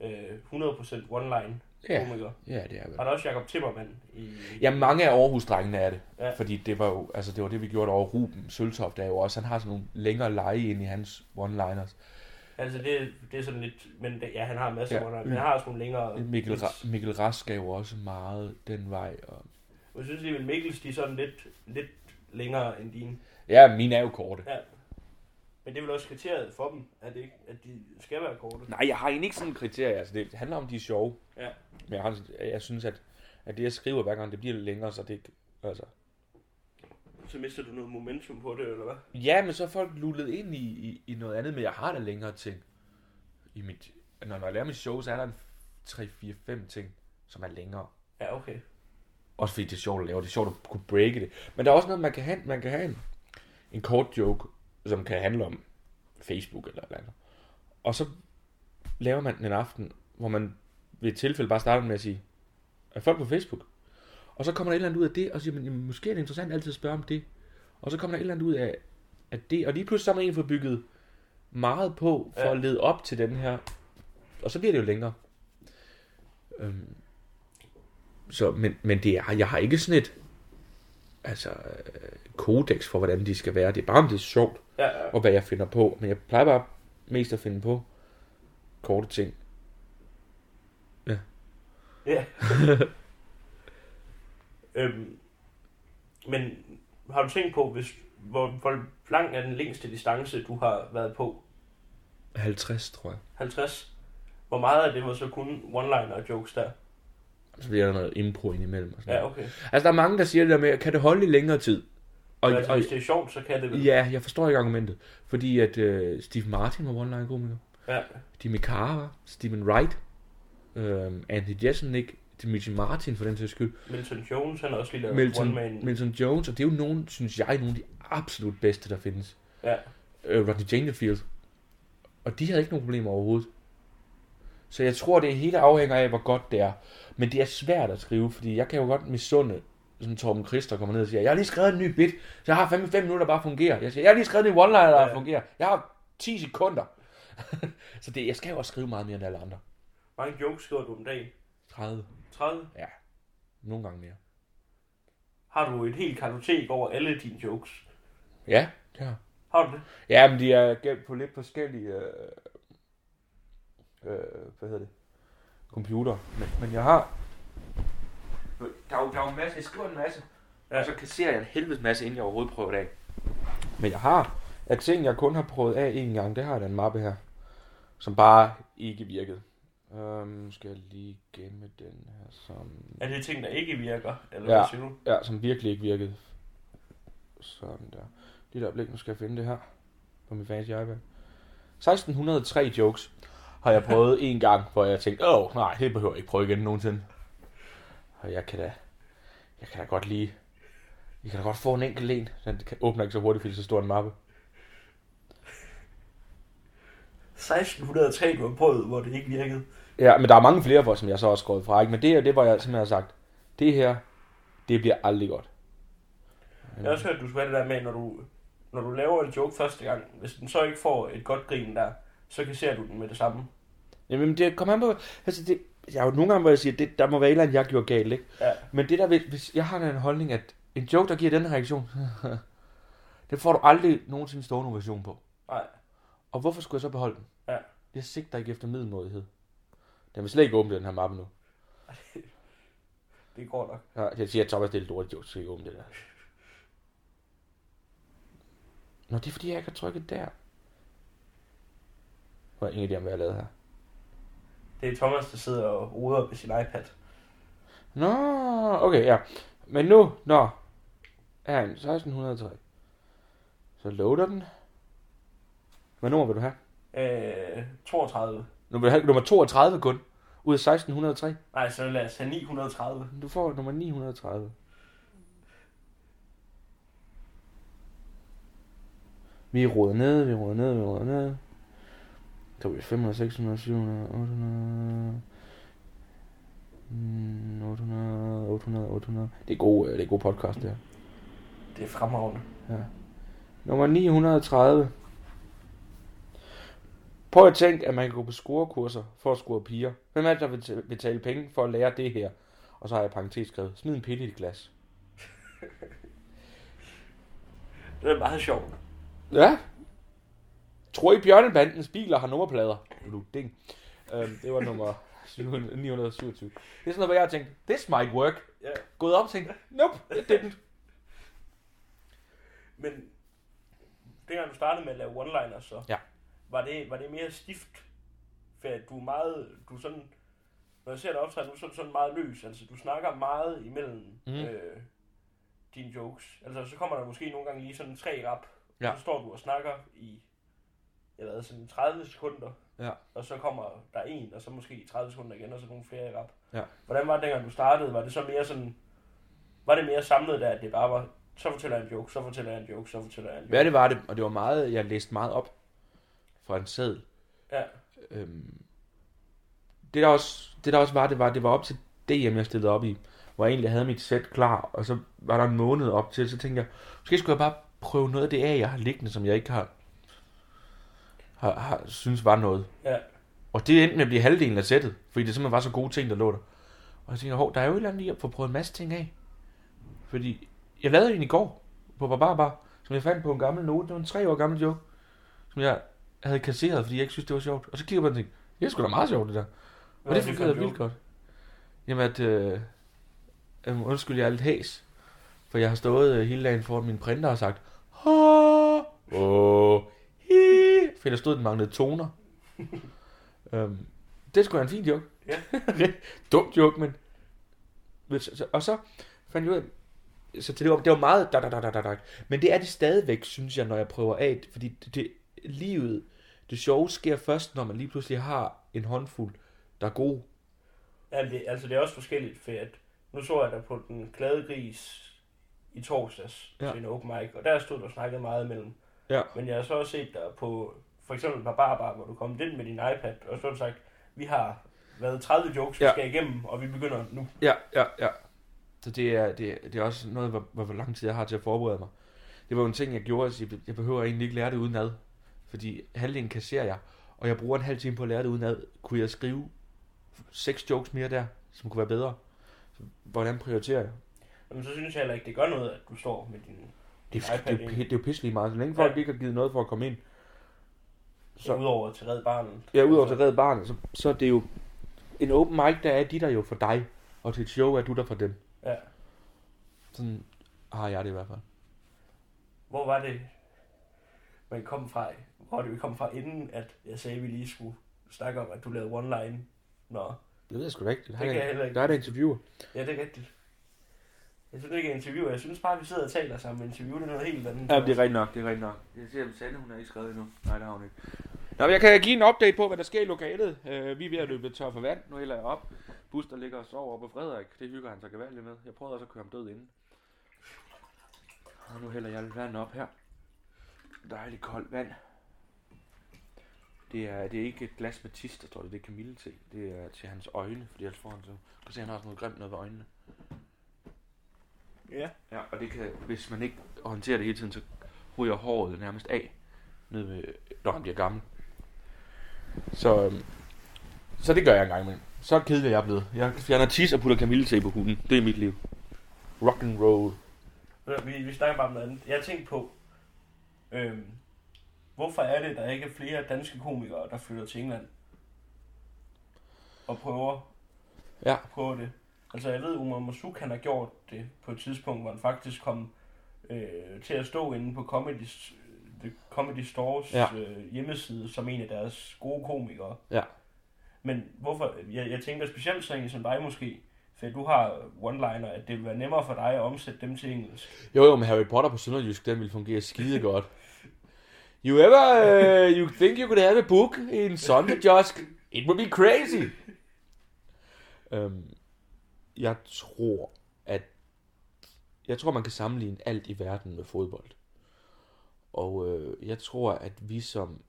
øh, 100% one-line Ja. komiker. Ja, det er vel. Og der er også Jacob Timmermann i... Ja, mange af Aarhus-drengene er det. Ja. Fordi det var jo, altså det var det, vi gjorde over Ruben Søltoft, der er jo også, han har sådan nogle længere lege ind i hans one-liners. Altså, det, det er sådan lidt... Men det, ja, han har masser af ja. men han har også nogle længere... Mikkel, Ra- Mikkel Rask er jo også meget den vej. Og... Jeg synes alligevel, Mikkels, de er sådan lidt, lidt længere end dine. Ja, mine er jo korte. Ja. Men det er vel også kriteriet for dem, at, det, at de skal være korte. Nej, jeg har egentlig ikke sådan en kriterie. Altså, det handler om, de er sjove. Ja. Men jeg, har, jeg synes, at, at det, jeg skriver hver gang, det bliver lidt længere, så det ikke... Altså. Så mister du noget momentum på det, eller hvad? Ja, men så er folk lullet ind i, i, i noget andet, men jeg har da længere ting. I mit, når, når jeg laver mit show, så er der en 3, 4, 5 ting, som er længere. Ja, okay. Også fordi det er sjovt at lave, det er sjovt at kunne breake det. Men der er også noget, man kan have, man kan have en, en kort joke, som kan handle om Facebook eller eller andet. Og så laver man den en aften, hvor man ved et tilfælde bare starter med at sige, er folk på Facebook? Og så kommer der et eller andet ud af det, og så siger man, jamen, måske er det interessant altid at spørge om det. Og så kommer der et eller andet ud af, af det, og lige pludselig så har man egentlig fået bygget meget på, for Ja. ja. at lede op til den her. Og så bliver det jo længere. Øhm, så, men, men det er, jeg har ikke sådan et altså, øh, kodex for, hvordan de skal være. Det er bare, om det er sjovt, Ja, ja. og hvad jeg finder på. Men jeg plejer bare mest at finde på korte ting. ja. øhm, men har du tænkt på, hvis, hvor, hvor lang er den længste distance, du har været på? 50, tror jeg. 50? Hvor meget af det var så kun one-liner jokes der? Så bliver der noget impro ind imellem. Og sådan Ja, noget. okay. Altså, der er mange, der siger det der med, kan det holde i længere tid? Og, altså, og, hvis det er sjovt, så kan det vel? ja, jeg forstår ikke argumentet. Fordi at øh, Steve Martin var one-line-komiker. ja. Jimmy Carr var, Stephen Wright, øh, Andy Jeselnik, Dimitri Martin for den sags skyld, Milton Jones, han har også lige lavet Milton, one-man. Milton Jones, og det er jo nogen, synes jeg, nogle af de absolut bedste, der findes. Ja. Øh, Rodney Dangerfield. Og de havde ikke nogen problemer overhovedet. Så jeg tror, det hele afhænger af, hvor godt det er. Men det er svært at skrive, fordi jeg kan jo godt misunde, sådan Torben Chris, der kommer ned og siger, jeg har lige skrevet en ny bit, så jeg har 5, 5 minutter, der bare fungerer. Jeg siger, jeg har lige skrevet en one-liner, der Ja. fungerer. Jeg har 10 sekunder. så det, jeg skal jo også skrive meget mere end alle andre. Hvor mange jokes skriver du om dagen? 30. 30? Nogle gange mere. Har du et helt kartotek over alle dine jokes? Ja, ja. Har du det? Ja, men de er gemt på lidt forskellige, øh, øh, hvad hedder det, computer. Men, men jeg har, der er, jo, der er jo en masse, jeg skriver en masse, Ja. ja. og så kasserer jeg en helvedes masse, inden jeg overhovedet prøver det af. Men jeg har, at ting, jeg kun har prøvet af en gang, det har jeg da en mappe her, som bare ikke virkede. Um, skal jeg lige gemme den her som... Er det ting, der ikke virker? Eller Ja. hvad siger du? Ja, som virkelig ikke virkede. Sådan der. Lige et øjeblik, nu skal jeg finde det her. På min fancy iPad. 1603 jokes har jeg prøvet en gang, hvor jeg tænkte, åh, oh, nej, det behøver jeg ikke prøve igen nogensinde. Og jeg kan da, jeg kan da godt lige, jeg kan da godt få en enkelt en. Den åbner ikke så hurtigt, fordi det er så stor en mappe. 1603, du har prøvet, hvor det ikke virkede. Ja, men der er mange flere, hvor, som jeg så også skåret fra. Ikke? Men det er det, hvor jeg simpelthen har sagt, det her, det bliver aldrig godt. Jeg har også hørt, at du skal have det der med, når du, når du laver en joke første gang, hvis den så ikke får et godt grin der, så kasserer du den med det samme. Jamen, det kommer an på... Altså, det, jeg har jo nogle gange, hvor jeg siger, det, der må være et eller andet, jeg gjorde galt, ikke? Ja. Men det der, hvis- jeg har da en holdning, at en joke, der giver den her reaktion, det får du aldrig nogensinde stående ovation på. Nej. Og hvorfor skulle jeg så beholde den? Jeg sigter ikke efter middelmådighed. Den vil slet ikke åbne den her mappe nu. Det går nok. Ja, jeg siger, at Thomas, det er lidt dårligt joke, så ikke åbne det der. Nå, det er fordi, jeg ikke har trykket der. Og ingen idé om, hvad jeg lavet her. Det er Thomas, der sidder og roder med sin iPad. Nå, okay, ja. Men nu, nå, er en 1603. Så loader den. Hvad nummer vil du have? Øh, 32. Nu vil du have nummer 32 kun, ud af 1603. Nej, så lad os have 930. Du får nummer 930. Vi roder ned, vi roder ned, vi roder ned. Så er vi 500, 600, 700, 800... mm, 800, 800, 800. Det er god, øh, det er god podcast, det her. Det er fremragende. Nummer 930. Prøv at tænke, at man kan gå på scorekurser for at score piger. Hvem er det, der vil betale penge for at lære det her? Og så har jeg parentes skrevet, smid en pille i et glas. Det er meget sjovt. Ja. Tror I Bjørnebandens biler har nummerplader? Du ding. Øhm, det var nummer 700 927. Det er sådan noget, hvor jeg har tænkt, this might work. Ja. Gået op og tænkt, nope, it didn't. Men dengang du startede med at lave one-liners, så Ja. Var, det, var det mere stift? For at du er meget, du er sådan, når jeg ser dig optræde så er du sådan meget løs. Altså, du snakker meget imellem mm. øh, dine jokes. Altså, så kommer der måske nogle gange lige sådan tre rap. Ja. Så står du og snakker i, jeg ved, sådan 30 sekunder. Ja. Og så kommer der en, og så måske 30 sekunder igen, og så nogle flere rap. Ja. Hvordan var det, dengang du startede? Var det så mere sådan, var det mere samlet der, at det bare var, så fortæller jeg en joke, så fortæller jeg en joke, så fortæller jeg en joke? Ja, det var det, og det var meget, jeg læste meget op fra en seddel. Ja. Øhm, det der også, det der også var, det var, det var op til DM, jeg stillede op i, hvor jeg egentlig havde mit sæt klar, og så var der en måned op til, så tænkte jeg, måske skulle jeg bare prøve noget af det af, jeg har liggende, som jeg ikke har, har, har synes var noget. Ja. Og det endte med at blive halvdelen af sættet, fordi det simpelthen var så gode ting, der lå der. Og jeg tænkte, hov, der er jo et eller andet i at få prøvet en masse ting af. Fordi jeg lavede en i går på Barbar, som jeg fandt på en gammel note. Det var en tre år gammel joke, som jeg havde kasseret, fordi jeg ikke synes, det var sjovt. Og så kigger den og tænkte, det er sgu da meget sjovt, det der. Og det for en fungerede vildt godt. Jamen at, øh, øh, undskyld, jeg er lidt hæs. For jeg har stået øh, hele dagen foran min printer og sagt, ha, åh, hi, for der stod, den manglede toner. øhm, det skulle være en fin joke. Ja. Dumt joke, men... men så- så- Og så fandt jeg ud af, så det var, det var meget da, da, da, da, da, da. Men det er det stadigvæk, synes jeg, når jeg prøver af. Fordi det, det, livet, det sjove sker først, når man lige pludselig har en håndfuld, der er gode. Ja, det, altså det er også forskelligt, for at nu så jeg der på den glade gris i torsdags Ja. til en open mic, og der stod du og snakkede meget imellem. Ja. Men jeg har så også set dig på, for eksempel på Barbar, hvor du kom ind med din iPad, og så har du sagt, vi har været 30 jokes, vi Ja. skal igennem, og vi begynder nu. Ja, ja, ja. Så det er, det, det er også noget, hvor, hvor, lang tid jeg har til at forberede mig. Det var jo en ting, jeg gjorde, så jeg, jeg behøver egentlig ikke lære det udenad. Fordi halvdelen kasserer jeg, og jeg bruger en halv time på at lære det udenad. Kunne jeg skrive seks jokes mere der, som kunne være bedre? Hvordan prioriterer jeg? Men så synes jeg heller ikke, det gør noget, at du står med din Det er, iPad det, er, det er jo pisselig meget. Så længe folk Ja. ikke har givet noget for at komme ind, så Så- udover til Red Barnet. Ja, udover til redde barnet, så, så er det jo en open mic, der er de der jo for dig, og til et show er du der for dem. Ja. Sådan har jeg det i hvert fald. Hvor var det, man kom fra? Hvor det, vi kom fra, inden at jeg sagde, at vi lige skulle snakke om, at du lavede one-line? Nå, Det ved jeg sgu da ikke. Der Det kan jeg heller ikke. Der er der interviewer. Ja, det er rigtigt. Jeg synes ikke, at interview. Jeg synes bare, at vi sidder og taler sammen. Interview det er noget helt andet. Ja, det er rigtigt nok, det er rigtigt nok. Jeg ser, om Sanne, hun er ikke skrevet endnu. Nej, det har hun ikke. Nå, men jeg kan give en update på, hvad der sker i lokalet. Uh, vi er ved at løbe tør for vand. Nu hælder jeg op. Buster ligger og sover oppe på Frederik. Det hygger han sig gevaldigt med. Jeg prøvede også at køre ham død inden. Og nu hælder jeg lidt vand op her. Dejligt koldt vand. Det er, det er ikke et glas med tis, der står det. Det er kamille til. Det er til hans øjne, fordi ellers får han så... Du kan se, han har sådan noget grimt noget ved øjnene. Ja. Ja, og det kan, hvis man ikke håndterer det hele tiden, så ryger håret nærmest af, ned ved, når han bliver gammel. Så, øhm, så det gør jeg en gang imellem. Så kedelig er jeg blevet. Jeg fjerner tis og putter kamillete på hunden. Det er mit liv. Rock and roll. Vi, vi snakker bare om noget andet. Jeg har tænkt på, øhm, hvorfor er det, der ikke er flere danske komikere, der flytter til England? Og prøver, Ja. prøver det. Altså jeg ved, Umar Masuk han har gjort det på et tidspunkt, hvor han faktisk kom øh, til at stå inde på Comedy, The Comedy Stores Ja. øh, hjemmeside som en af deres gode komikere. Ja. Men hvorfor, jeg, jeg tænker specielt sådan en som dig måske, for du har one-liner, at det vil være nemmere for dig at omsætte dem til engelsk. Jo, jo, men Harry Potter på Sønderjysk, den ville fungere skide godt. You ever, uh, you think you could have a book in Sønderjysk? It would be crazy. Um, jeg tror, at jeg tror, man kan sammenligne alt i verden med fodbold. Og øh, jeg tror, at vi som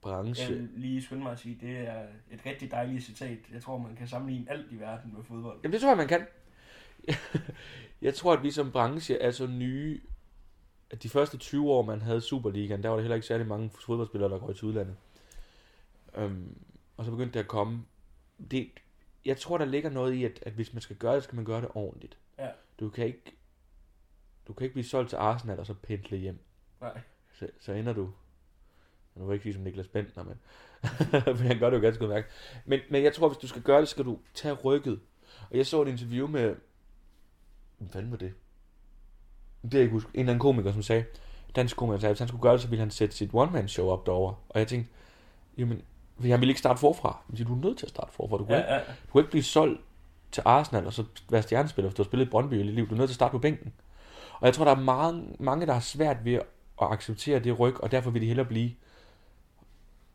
branche... Jeg lige skynde mig at sige, det er et rigtig dejligt citat. Jeg tror, man kan sammenligne alt i verden med fodbold. Jamen, det tror jeg, man kan. jeg tror, at vi som branche er så nye, at de første 20 år, man havde Superligaen, der var der heller ikke særlig mange fodboldspillere, der går til udlandet. Øhm, og så begyndte det at komme. Det, jeg tror, der ligger noget i, at, at hvis man skal gøre det, skal man gøre det ordentligt. Ja. Du kan ikke, du kan ikke blive solgt til Arsenal og så pendle hjem. Nej. Så, så ender du... Nu vil jeg ikke sige som Niklas Bentner, men... men han gør det jo ganske udmærket. Men, men jeg tror, hvis du skal gøre det, skal du tage rykket. Og jeg så et interview med... Hvad fanden var det? Det jeg ikke huske. En eller anden komiker, som sagde... Dansk komiker sagde, hvis han skulle gøre det, så ville han sætte sit one-man-show op derovre. Og jeg tænkte... Jamen... Fordi han ville ikke starte forfra. Men du er nødt til at starte forfra. Du kan, Ja, ikke, ja. du kan ikke blive solgt til Arsenal og så være stjernespiller, hvis du har spillet i Brøndby i dit liv. Du er nødt til at starte på bænken. Og jeg tror, der er meget, mange, der har svært ved at acceptere det ryg, og derfor vil de hellere blive.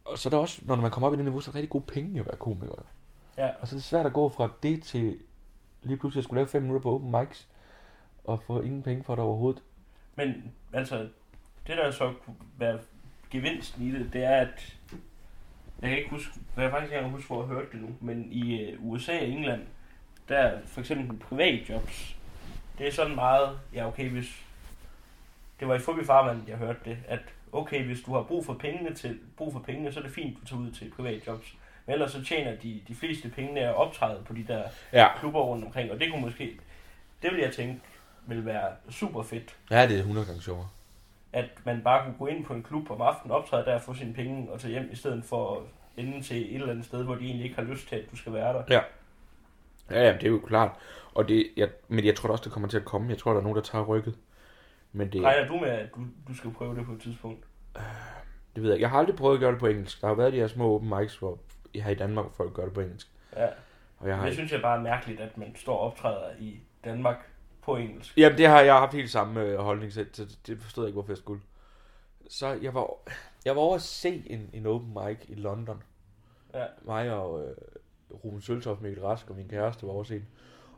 Og så er der også, når man kommer op i det niveau, så er der rigtig gode penge at være komiker. Ja. Og så er det svært at gå fra det til lige pludselig at skulle lave 5 minutter på open mics, og få ingen penge for det overhovedet. Men altså, det der så kunne være gevinsten i det, det er, at jeg kan ikke huske, jeg kan faktisk ikke huske, hvor jeg hørte det nu, men i øh, USA og England, der er for eksempel privatjobs, det er sådan meget, ja okay, hvis, det var i Fubi Farmand, jeg hørte det, at okay, hvis du har brug for pengene, til, brug for pengene så er det fint, du tager ud til privatjobs. Men ellers så tjener de, de fleste penge af at optræde på de der Ja. klubber rundt omkring, og det kunne måske, det vil jeg tænke, vil være super fedt Ja, det er 100 gange sjovere. at man bare kunne gå ind på en klub om aftenen, optræde der, få sine penge og tage hjem, i stedet for at ende til et eller andet sted, hvor de egentlig ikke har lyst til, at du skal være der. Ja, ja, det er jo klart. Og det, jeg, men jeg tror da også, det kommer til at komme. Jeg tror, der er nogen, der tager rykket. Men det, Regner du med, at du, du skal prøve det på et tidspunkt? det ved jeg. Jeg har aldrig prøvet at gøre det på engelsk. Der har været de her små open mics, hvor her i Danmark, folk gør det på engelsk. Ja. Og jeg har, Det synes jeg bare er mærkeligt, at man står og optræder i Danmark på engelsk. Jamen, det har jeg haft helt samme øh, holdning til, så det forstod jeg ikke, hvorfor jeg skulle. Så jeg var, jeg var over at se en, en open mic i London. Ja. Mig og øh, Ruben Søltoft, Mikkel Rask og min kæreste var over at se den.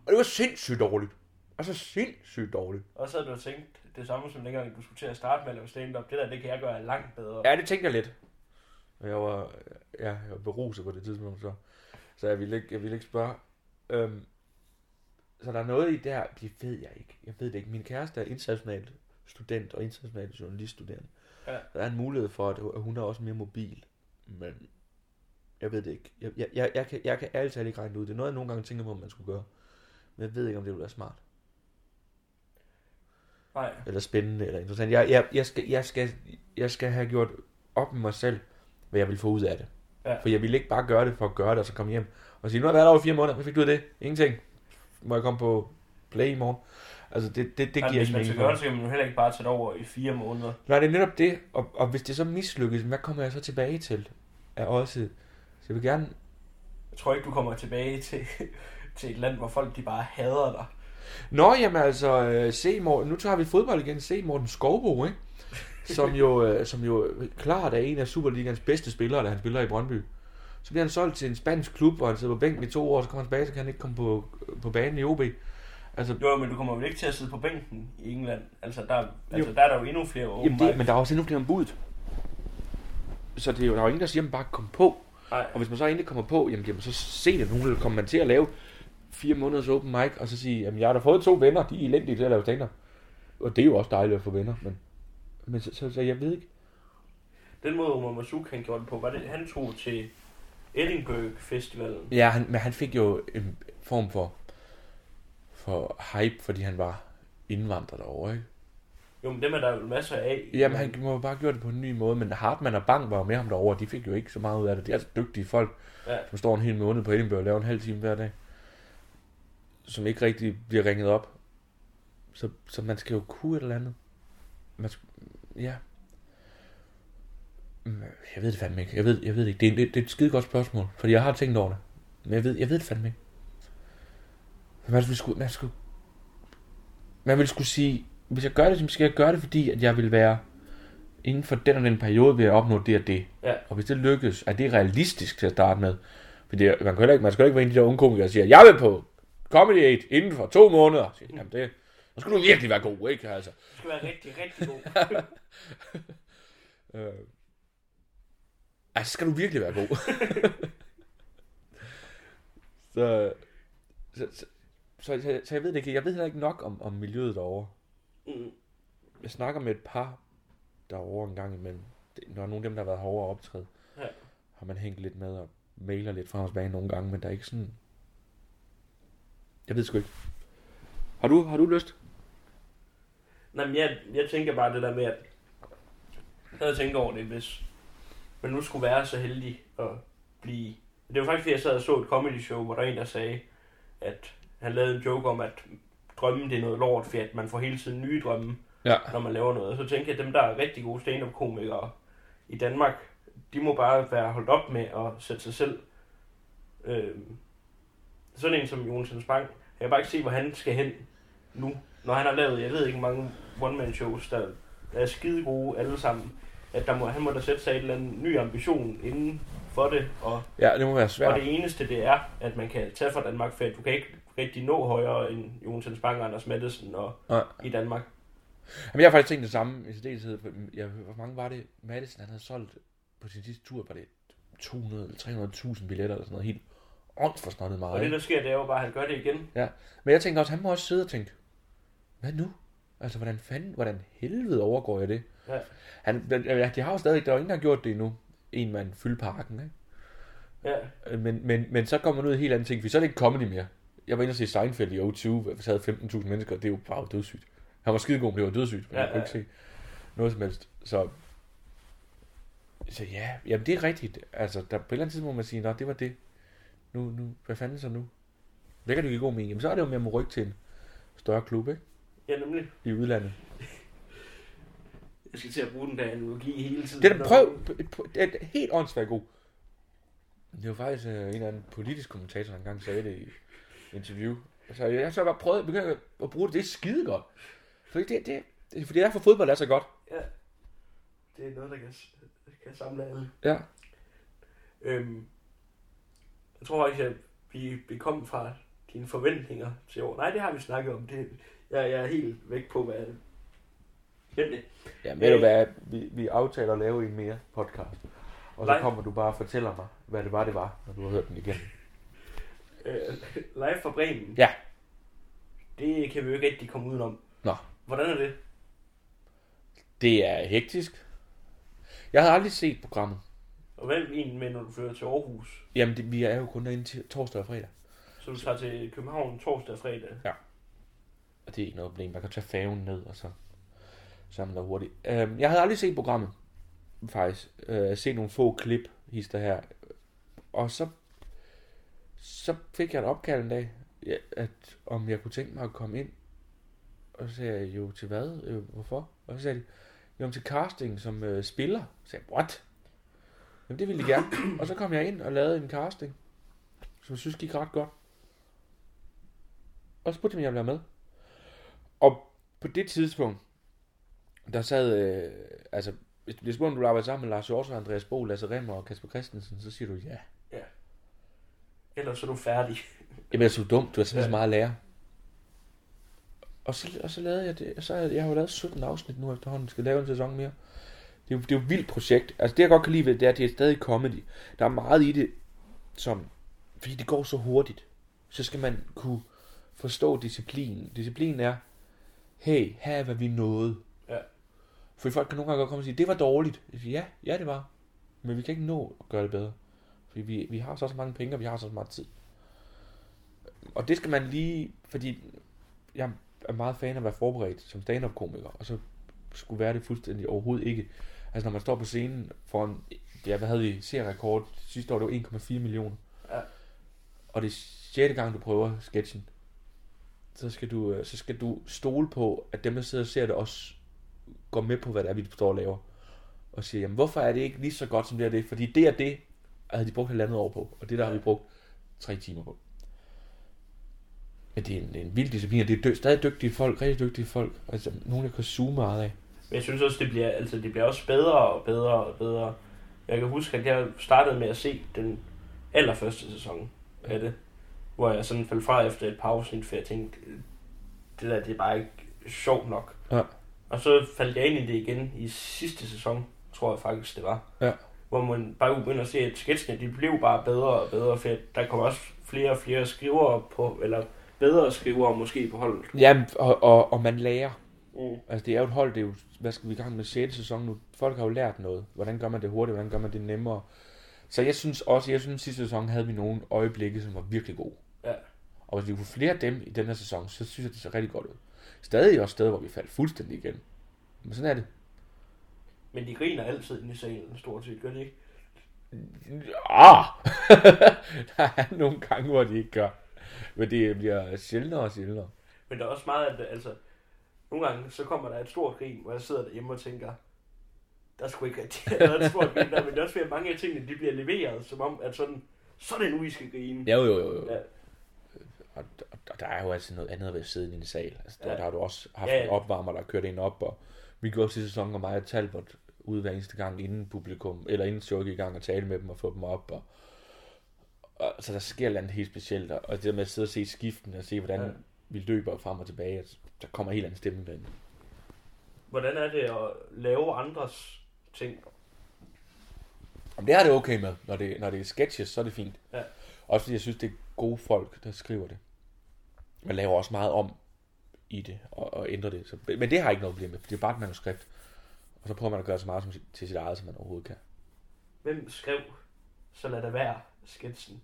Og det var sindssygt dårligt. Altså sindssygt dårligt. Og så havde du tænkt det samme som dengang, du skulle til at starte med at lave stand-up. Det der, det kan jeg gøre langt bedre. Ja, det tænkte jeg lidt. Og jeg var, ja, jeg var beruset på det tidspunkt, så, så jeg, ville ikke, jeg ville ikke spørge. Øhm, så der er noget i der, det ved jeg ikke. Jeg ved det ikke. Min kæreste er international student og international journaliststuderende. Ja. Der er en mulighed for, at hun er også mere mobil. Men jeg ved det ikke. Jeg, jeg, jeg, jeg, kan, jeg kan ærligt talt ikke regne det ud. Det er noget, jeg nogle gange tænker på, om man skulle gøre. Men jeg ved ikke, om det ville være smart. Nej. eller spændende eller interessant. Jeg, jeg, jeg, skal, jeg, skal, jeg skal have gjort op med mig selv, hvad jeg vil få ud af det. Ja. For jeg vil ikke bare gøre det for at gøre det, og så komme hjem og sige, nu har jeg været der over fire måneder, hvad fik du af det? Ingenting. Må jeg komme på play i morgen? Altså, det, det, det Men giver hvis ikke man mening skal for gøre mig. det, så kan man jo heller ikke bare tage det over i fire måneder. Nej, det er netop det. Og, og hvis det så mislykkes, hvad kommer jeg så tilbage til? Er også... Så jeg vil gerne... Jeg tror ikke, du kommer tilbage til, til et land, hvor folk de bare hader dig. Nå, jamen altså, øh, se Morten, nu tager vi fodbold igen. Se Morten Skovbo, ikke? Som jo, øh, som jo klart er en af Superligans bedste spillere, da han spiller i Brøndby. Så bliver han solgt til en spansk klub, hvor han sidder på bænken i to år, så kommer han tilbage, så kan han ikke komme på, på banen i OB. Altså, Jo, men du kommer vel ikke til at sidde på bænken i England? Altså, der, altså, der er der jo endnu flere open jamen det, men der er også endnu flere om budet. Så det er jo, der er jo ingen, der siger, at man bare kom på. Nej, Og hvis man så endelig kommer på, jamen, jamen så se det, nu kommer man til at lave fire måneders open mic, og så sige, jamen jeg har da fået to venner, de er elendige til at lave stand Og det er jo også dejligt at få venner, men, men så, så, så jeg ved ikke. den måde Omar Masuk han gjorde det på, var det, han tog til Edinburgh Festivalen. Ja, han, men han fik jo en form for, for hype, fordi han var indvandrer derovre, ikke? Jo, men dem er der jo masser af. Jamen, han må jo bare gjort det på en ny måde, men Hartmann og Bang var jo med ham derovre, de fik jo ikke så meget ud af det. De er altså dygtige folk, Ja. som står en hel måned på Edinburgh og laver en halv time hver dag, som ikke rigtig bliver ringet op. Så, så man skal jo kunne et eller andet. Man skal, ja. Mm, Jeg ved det fandme ikke. Jeg ved, jeg ved det ikke. Det er, det, det er et skide godt spørgsmål, fordi jeg har tænkt over det. Men jeg ved, jeg ved det fandme ikke. Man skulle, skulle- man skulle, man ville skulle sige, hvis jeg gør det, så skal jeg gøre det, fordi at jeg vil være inden for den og den periode, vil jeg opnå det og det. Ja. Og hvis det lykkes, er det realistisk til at starte med. Fordi man, kan ikke, man skal ikke være en af de der unge komikere, der siger, jeg vil på Comedy 8 inden for to måneder. Så, siger, Jamen det, så skal du virkelig være god, ikke? Altså, Du skal være rigtig, rigtig god. øh, altså skal du virkelig være god. så, så, så, så, så, så, jeg ved det ikke. Jeg ved heller ikke nok om, om miljøet derovre. Mm. Jeg snakker med et par derovre en gang imellem. Det, når nogle af dem, der har været hårdere optræde. Ja. har man hængt lidt med og mailer lidt fra hans bane nogle gange, men der er ikke sådan... Jeg ved sgu ikke. Har du, har du lyst? Nej, men jeg, jeg tænker bare det der med, at jeg havde tænkt over det, hvis man nu skulle være så heldig at blive... Det var faktisk, fordi jeg sad og så et comedy show, hvor der var en, der sagde, at han lavede en joke om, at drømmen det er noget lort, fordi at man får hele tiden nye drømme, Ja. når man laver noget. Og så tænker jeg, at dem, der er rigtig gode stand-up-komikere i Danmark, de må bare være holdt op med at sætte sig selv... Øh, sådan en som Jonas Spang, jeg kan bare ikke se, hvor han skal hen nu, når han har lavet, jeg ved ikke, mange one-man-shows, der er skide gode alle sammen. At der må, han må da sætte sig et eller andet ny ambition inden for det, og, Ja, det må være og svært. det eneste det er, at man kan tage fra Danmark, for du kan ikke rigtig nå højere end Jonas Spang og Anders Mattesen og, Nej. i Danmark. Jamen, jeg har faktisk tænkt det samme i særdeleshed. Jeg, hvor mange var det, Madison han havde solgt på sin sidste tur? Var det 200 eller 300.000 billetter eller sådan noget helt åndsforsnottet meget. Og det der sker, det er jo bare, at han gør det igen. Men jeg tænker også, han må også sidde og tænke, hvad nu? Altså, hvordan fanden, hvordan helvede overgår jeg det? Ja. Han, ja, de har jo stadig, der er ingen, der har gjort det endnu. En mand fylde parken, ikke? Ja, Men, men, men så kommer man ud en helt anden ting, for så er det ikke comedy mere. Jeg var inde og se Seinfeld i 20, hvor vi havde 15.000 mennesker, og det er jo bare dødssygt. Han var skidegod, men det var dødssygt, men Ja, jeg kunne ja. ikke se noget som helst. Så, så ja, jamen det er rigtigt. Altså, der, på et eller andet tidspunkt må man sige, nå, det var det. Nu, nu, hvad fanden så nu? Det kan det give god mening. Jamen, så er det jo med at rykke til en større klub, ikke? ja nemlig. I udlandet. Jeg skal til at bruge den der analogi hele tiden. Det er da prøv, det er helt åndssvagt god. Det var faktisk øh, en eller anden politisk kommentator, der engang sagde det i interview. Så jeg har så bare prøvet begyndt at bruge det. Det er skide godt. For det, det, det, for det er for fodbold er så godt. Ja. Det er noget, der kan, kan samle alle. Ja. Øhm, jeg tror faktisk, at vi, vi kom fra dine forventninger til år. Nej, det har vi snakket om. Det, jeg, jeg er helt væk på, hvad Nemlig. Ja, ved du hvad, vi, vi aftaler at lave en mere podcast. Og så Nej. kommer du bare og fortæller mig, hvad det var, det var, når du har hørt den igen. Øh, live fra Bremen. Ja. Det kan vi jo ikke rigtig komme udenom. Nå. Hvordan er det? Det er hektisk. Jeg havde aldrig set programmet. Og hvad er en med, når du flytter til Aarhus? Jamen, det, vi er jo kun derinde til torsdag og fredag. Så du tager til København torsdag og fredag. Og det er ikke noget problem. Man kan tage færgen ned, og så, man der hurtigt. Øhm, jeg havde aldrig set programmet, faktisk. Øh, set nogle få klip, hister her. Og så, så fik jeg et opkald en dag, at om jeg kunne tænke mig at komme ind. Og så sagde jeg jo til hvad? Øh, hvorfor? Og så sagde de, jo til casting som øh, spiller. Så sagde jeg, what? Jamen det ville de gerne. og så kom jeg ind og lavede en casting, som jeg synes gik ret godt. Og så spurgte de, om jeg ville være med. Og på det tidspunkt, der sad, øh, altså, hvis du bliver spurgt, om du vil arbejde sammen med Lars Hjort, Andreas Bo, Lasse Remmer og Kasper Christensen, så siger du ja. Ellers er du færdig. Jamen, er så dumt, du har simpelthen Ja. så meget at lære. Og så, og så lavede jeg det, og så jeg, jeg har jo lavet 17 afsnit nu efterhånden, skal lave en sæson mere. Det er, jo, det er jo et vildt projekt. Altså det jeg godt kan lide ved det, det er, at det er stadig comedy. Der er meget i det, som, fordi det går så hurtigt, så skal man kunne forstå disciplinen. Disciplinen er, hey, her er hvad vi nåede. For folk kan nogle gange godt komme og sige, det var dårligt. Jeg siger, ja, ja det var. Men vi kan ikke nå at gøre det bedre. Fordi vi, vi har så, så mange penge, og vi har så meget tid. Og det skal man lige, fordi jeg er meget fan af at være forberedt som stand-up-komiker, og så skulle være det fuldstændig overhovedet ikke. Altså når man står på scenen for en, ja, hvad havde vi, serierekord sidste år, det var 1,4 millioner. Ja. Og det er sjette gang, du prøver sketchen. Så skal du, øh, så skal du stole på, at dem, der sidder og ser det, også går med på, hvad det er, vi står og laver. Og siger, jamen hvorfor er det ikke lige så godt, som det er det? Fordi det er det, havde de brugt halvandet år på, og det der har vi brugt tre timer på. Men det er en, en vild disciplin, og det er dy- stadig dygtige folk, rigtig dygtige folk. Altså, nogen, jeg kan suge meget af. Men jeg synes også, det bliver, altså, det bliver også bedre og bedre og bedre. Jeg kan huske, at jeg startede med at se den allerførste sæson af det. Hvor jeg sådan faldt fra efter et par afsnit, for jeg tænkte, det der, det er bare ikke sjovt nok. Ja. Og så faldt jeg ind i det igen i sidste sæson, tror jeg faktisk, det var. Ja. Hvor man bare begynder at se, at sketsene, de blev bare bedre og bedre, for der kom også flere og flere skrivere på, eller bedre skrivere måske på holdet. Ja, og, og, og man lærer. Mm. Altså, det er jo et hold, det er jo, hvad skal vi i gang med 6. sæson nu? Folk har jo lært noget. Hvordan gør man det hurtigt? Hvordan gør man det nemmere? Så jeg synes også, jeg synes sidste sæson havde vi nogle øjeblikke, som var virkelig gode. Ja. Og hvis vi kunne flere af dem i den her sæson, så synes jeg, det ser rigtig godt ud. Stadig også steder, hvor vi faldt fuldstændig igen. Men sådan er det. Men de griner altid inde i salen, stort set, gør de ikke? Ah! der er nogle gange, hvor de ikke gør. Men det bliver sjældnere og sjældnere. Men der er også meget, at altså, nogle gange, så kommer der et stort grin, hvor jeg sidder derhjemme og tænker, der skulle ikke rigtig have været et stort grin der, men det er også fordi, at mange af tingene, de bliver leveret, som om, at sådan, så det nu, I skal grine. Jo, jo, jo. jo. Ja. Og, og, og der er jo altid noget andet ved at sidde i en sal. Altså, der, Ja. der har du også haft Ja, ja, en opvarmer, der har kørt en op, og vi går sidste sæson, og mig og Talbot ude hver eneste gang inden publikum, eller inden showet i gang og tale med dem og få dem op. Og, og, så der sker noget helt specielt, og det der med at sidde og se skiften og se, hvordan Ja. vi løber frem og tilbage, altså, der kommer en helt anden stemning derinde. Hvordan er det at lave andres ting? Jamen, det har det okay med. Når det, når det er sketches, så er det fint. Ja. Også fordi jeg synes, det er gode folk, der skriver det. Man laver også meget om i det, og, og ændrer det. Så, men det har jeg ikke noget problem med, for det er bare et manuskript. Og så prøver man at gøre så meget som, til sit eget, som man overhovedet kan. Hvem skrev, så lad det være, sketsen?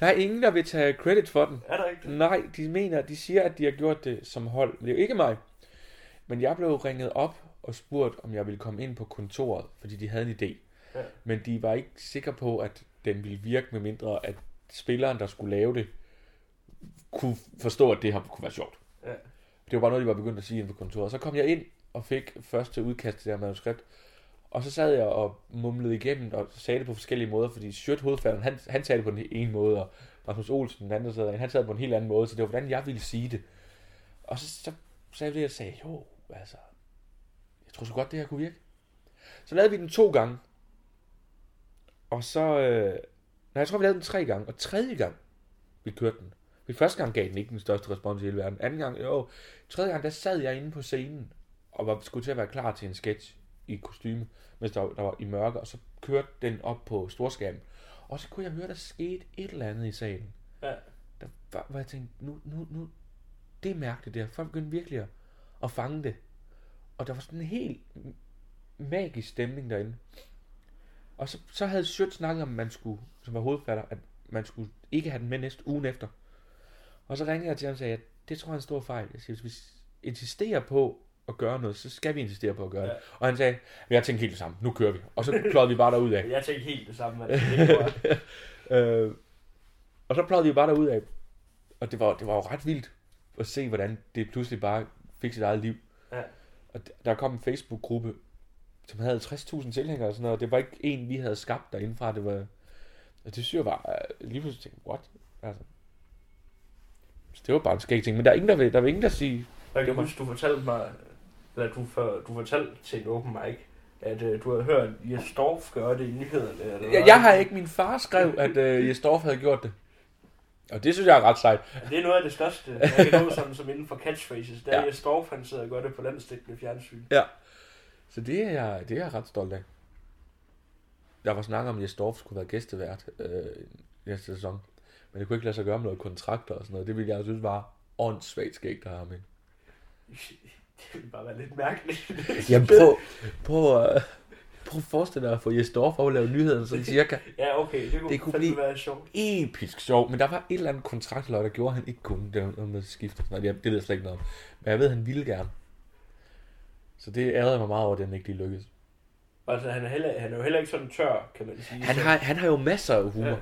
Der er ingen, der vil tage credit for den. Er der ikke det? Nej, de mener, de siger, at de har gjort det som hold. Men det er jo ikke mig. Men jeg blev ringet op og spurgt, om jeg ville komme ind på kontoret, fordi de havde en idé. Ja. Men de var ikke sikre på, at den ville virke, med mindre at spilleren, der skulle lave det, kunne forstå, at det her kunne være sjovt. Ja. Det var bare noget, de var begyndt at sige inde på kontoret. Så kom jeg ind og fik første udkast til det her manuskript. Og så sad jeg og mumlede igennem og sagde det på forskellige måder, fordi Sjøt hovedfalderen, han, han sagde det på den ene måde, og Rasmus Olsen, den anden, sad han sad på en helt anden måde, så det var, hvordan jeg ville sige det. Og så, så sagde jeg det, jeg sagde, jo, altså, jeg tror så godt, det her kunne virke. Så lavede vi den to gange. Og så, øh, nej, jeg tror, vi lavede den tre gange, og tredje gang, vi kørte den. Vi første gang gav den ikke den største respons i hele verden. Anden gang, jo, tredje gang, der sad jeg inde på scenen, og var, skulle til at være klar til en sketch i kostyme, mens der, der var i mørke, og så kørte den op på storskærmen. Og så kunne jeg høre, der skete et eller andet i salen. Ja. Der var, hvor jeg tænkte, nu, nu, nu, det er mærkeligt det her. Folk begyndte virkelig at, at fange det. Og der var sådan en helt magisk stemning derinde. Og så, så havde Sjøt snakket om, man skulle, som var hovedfatter, at man skulle ikke have den med næste ugen efter. Og så ringede jeg til ham og sagde, at det tror jeg er en stor fejl. Jeg siger, hvis vi insisterer på at gøre noget, så skal vi insistere på at gøre Ja. det. Og han sagde, jeg tænkte helt det samme, nu kører vi. Og så pløjede vi bare derud af. Jeg tænkte helt det samme, altså. Det Øh, og så pløjede vi bare derud af. Og det var, det var jo ret vildt at se, hvordan det pludselig bare fik sit eget liv. Ja. Og der kom en Facebook-gruppe, som havde 60.000 tilhængere og sådan noget. og Det var ikke en, vi havde skabt derindefra. Det var, og det synes jeg var, øh, lige pludselig tænkte, what? Altså, så det var bare en skæg ting. Men der er ingen, der vil, der vil ingen, der sige, jeg kan huske, du fortalte mig, eller du, for, du fortalte til en open mic, at uh, du havde hørt Jes Dorf gøre det i nyhederne. Eller jeg, jeg har ikke, min far skrev, at øh, Jesdorf havde gjort det. Og det synes jeg er ret sejt. Det er noget af det største, jeg kan nå sådan, som inden for catchphrases. Der er Ja. Jes Dorf, han sidder og gør det på landstækkende fjernsyn. Så det er jeg, det er jeg ret stolt af. Der var snak om, at Jesdorf skulle være gæstevært øh, næste sæson. Men det kunne ikke lade sig gøre med noget kontrakter og sådan noget. Det ville jeg synes var åndssvagt skægt der med. Det vil bare være lidt mærkeligt. Jamen prøv, prøv, øh, prøv at forestille dig at få Jesdorf over at lave nyhederne sådan cirka. ja, okay, det kunne, Det kunne blive- være sjovt. Episk sjov, men der var et eller andet kontraktløg, der gjorde, at han ikke kunne det noget med skifte. Nej, det, det ved jeg slet ikke noget om. Men jeg ved, at han ville gerne. Så det ærede mig meget over, at den ikke lige lykkedes. Altså, han er, heller, han er jo heller ikke sådan tør, kan man sige. Han har, han har jo masser af humor. Ja.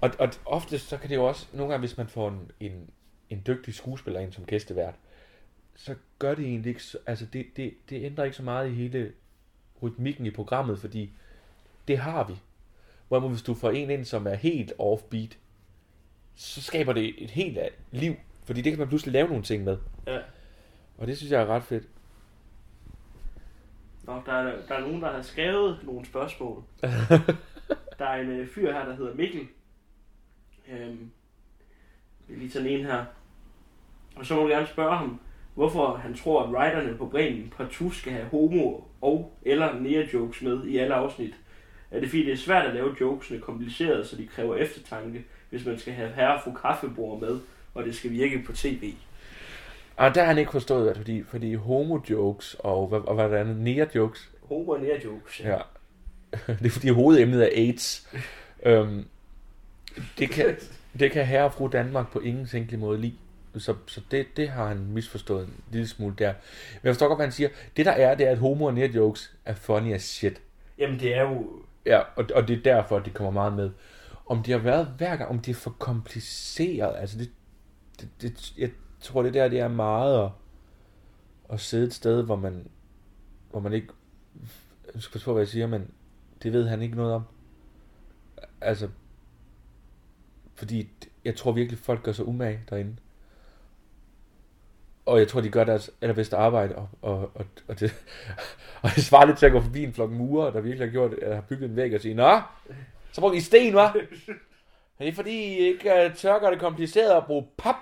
Og, og ofte så kan det jo også, nogle gange hvis man får en, en, en dygtig skuespiller ind som gæstevært, så gør det egentlig ikke, så- altså det, det, det ændrer ikke så meget i hele rytmikken i programmet, fordi det har vi. Hvorimod hvis du får en ind, som er helt offbeat, så skaber det et helt andet liv, fordi det kan man pludselig lave nogle ting med. Ja. Og det synes jeg er ret fedt. Nå, der er, der er nogen, der har skrevet nogle spørgsmål. der er en øh, fyr her, der hedder Mikkel. Øhm, vil lige tage en her. Og så må du gerne spørge ham, hvorfor han tror, at writerne på Bremen partout skal have homo og eller nære-jokes med i alle afsnit. Er det fordi, det er svært at lave jokesene kompliceret, så de kræver eftertanke, hvis man skal have herre og kaffebord med, og det skal virke på tv? Og der har han ikke forstået, at fordi, fordi homo-jokes og, hvad, og hvad er det andet, nære-jokes, Homo og nære-jokes. Ja. det er fordi hovedemnet er AIDS. øhm, det, kan, det kan herre og fru Danmark på ingen tænkelig måde lide. Så, så det, det har han misforstået en lille smule der. Men jeg forstår godt, hvad han siger. Det der er, det er, at homo og jokes er funny as shit. Jamen, det er jo... Ja, og, og det er derfor, at det kommer meget med. Om det har været hver gang, om det er for kompliceret, altså det, det, det jeg tror, det der, det er meget at, at sidde et sted, hvor man, hvor man ikke, jeg skal passe på, hvad jeg siger, men det ved han ikke noget om. Altså, fordi jeg tror virkelig, folk gør sig umage derinde. Og jeg tror, de gør deres allerbedste arbejde, og, og, og, og, det, og det svarer lidt til at gå forbi en flok murer, der virkelig har gjort, at har bygget en væg og sige, Nå, så bruger I sten, hva'? Det er fordi, I ikke uh, tørker det kompliceret at bruge pap.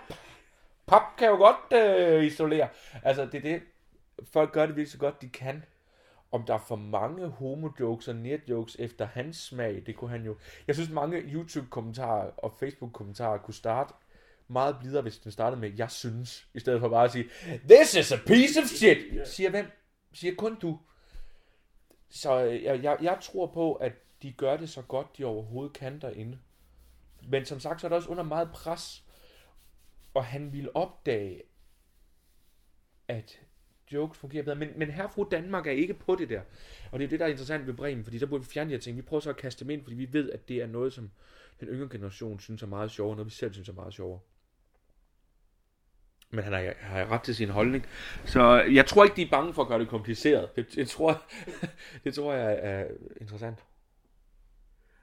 Pap kan jo godt uh, isolere. Altså, det er det. Folk gør det virkelig så godt, de kan. Om der er for mange homo-jokes og net-jokes efter hans smag, det kunne han jo... Jeg synes, mange YouTube-kommentarer og Facebook-kommentarer kunne starte meget blidere, hvis den startede med, jeg synes, i stedet for bare at sige, this is a piece of shit. Siger hvem? Siger kun du. Så øh, jeg, jeg, jeg tror på, at de gør det så godt, de overhovedet kan derinde. Men som sagt, så er der også under meget pres, og han ville opdage, at jokes fungerer bedre. Men, men herfru Danmark er ikke på det der. Og det er det, der er interessant ved Bremen, fordi der burde vi fjerne de her ting. Vi prøver så at kaste dem ind, fordi vi ved, at det er noget, som den yngre generation synes er meget sjovere, noget vi selv synes er meget sjovere. Men han har, har ret til sin holdning. Så jeg tror ikke, de er bange for at gøre det kompliceret. Det, det, tror, det tror jeg er interessant.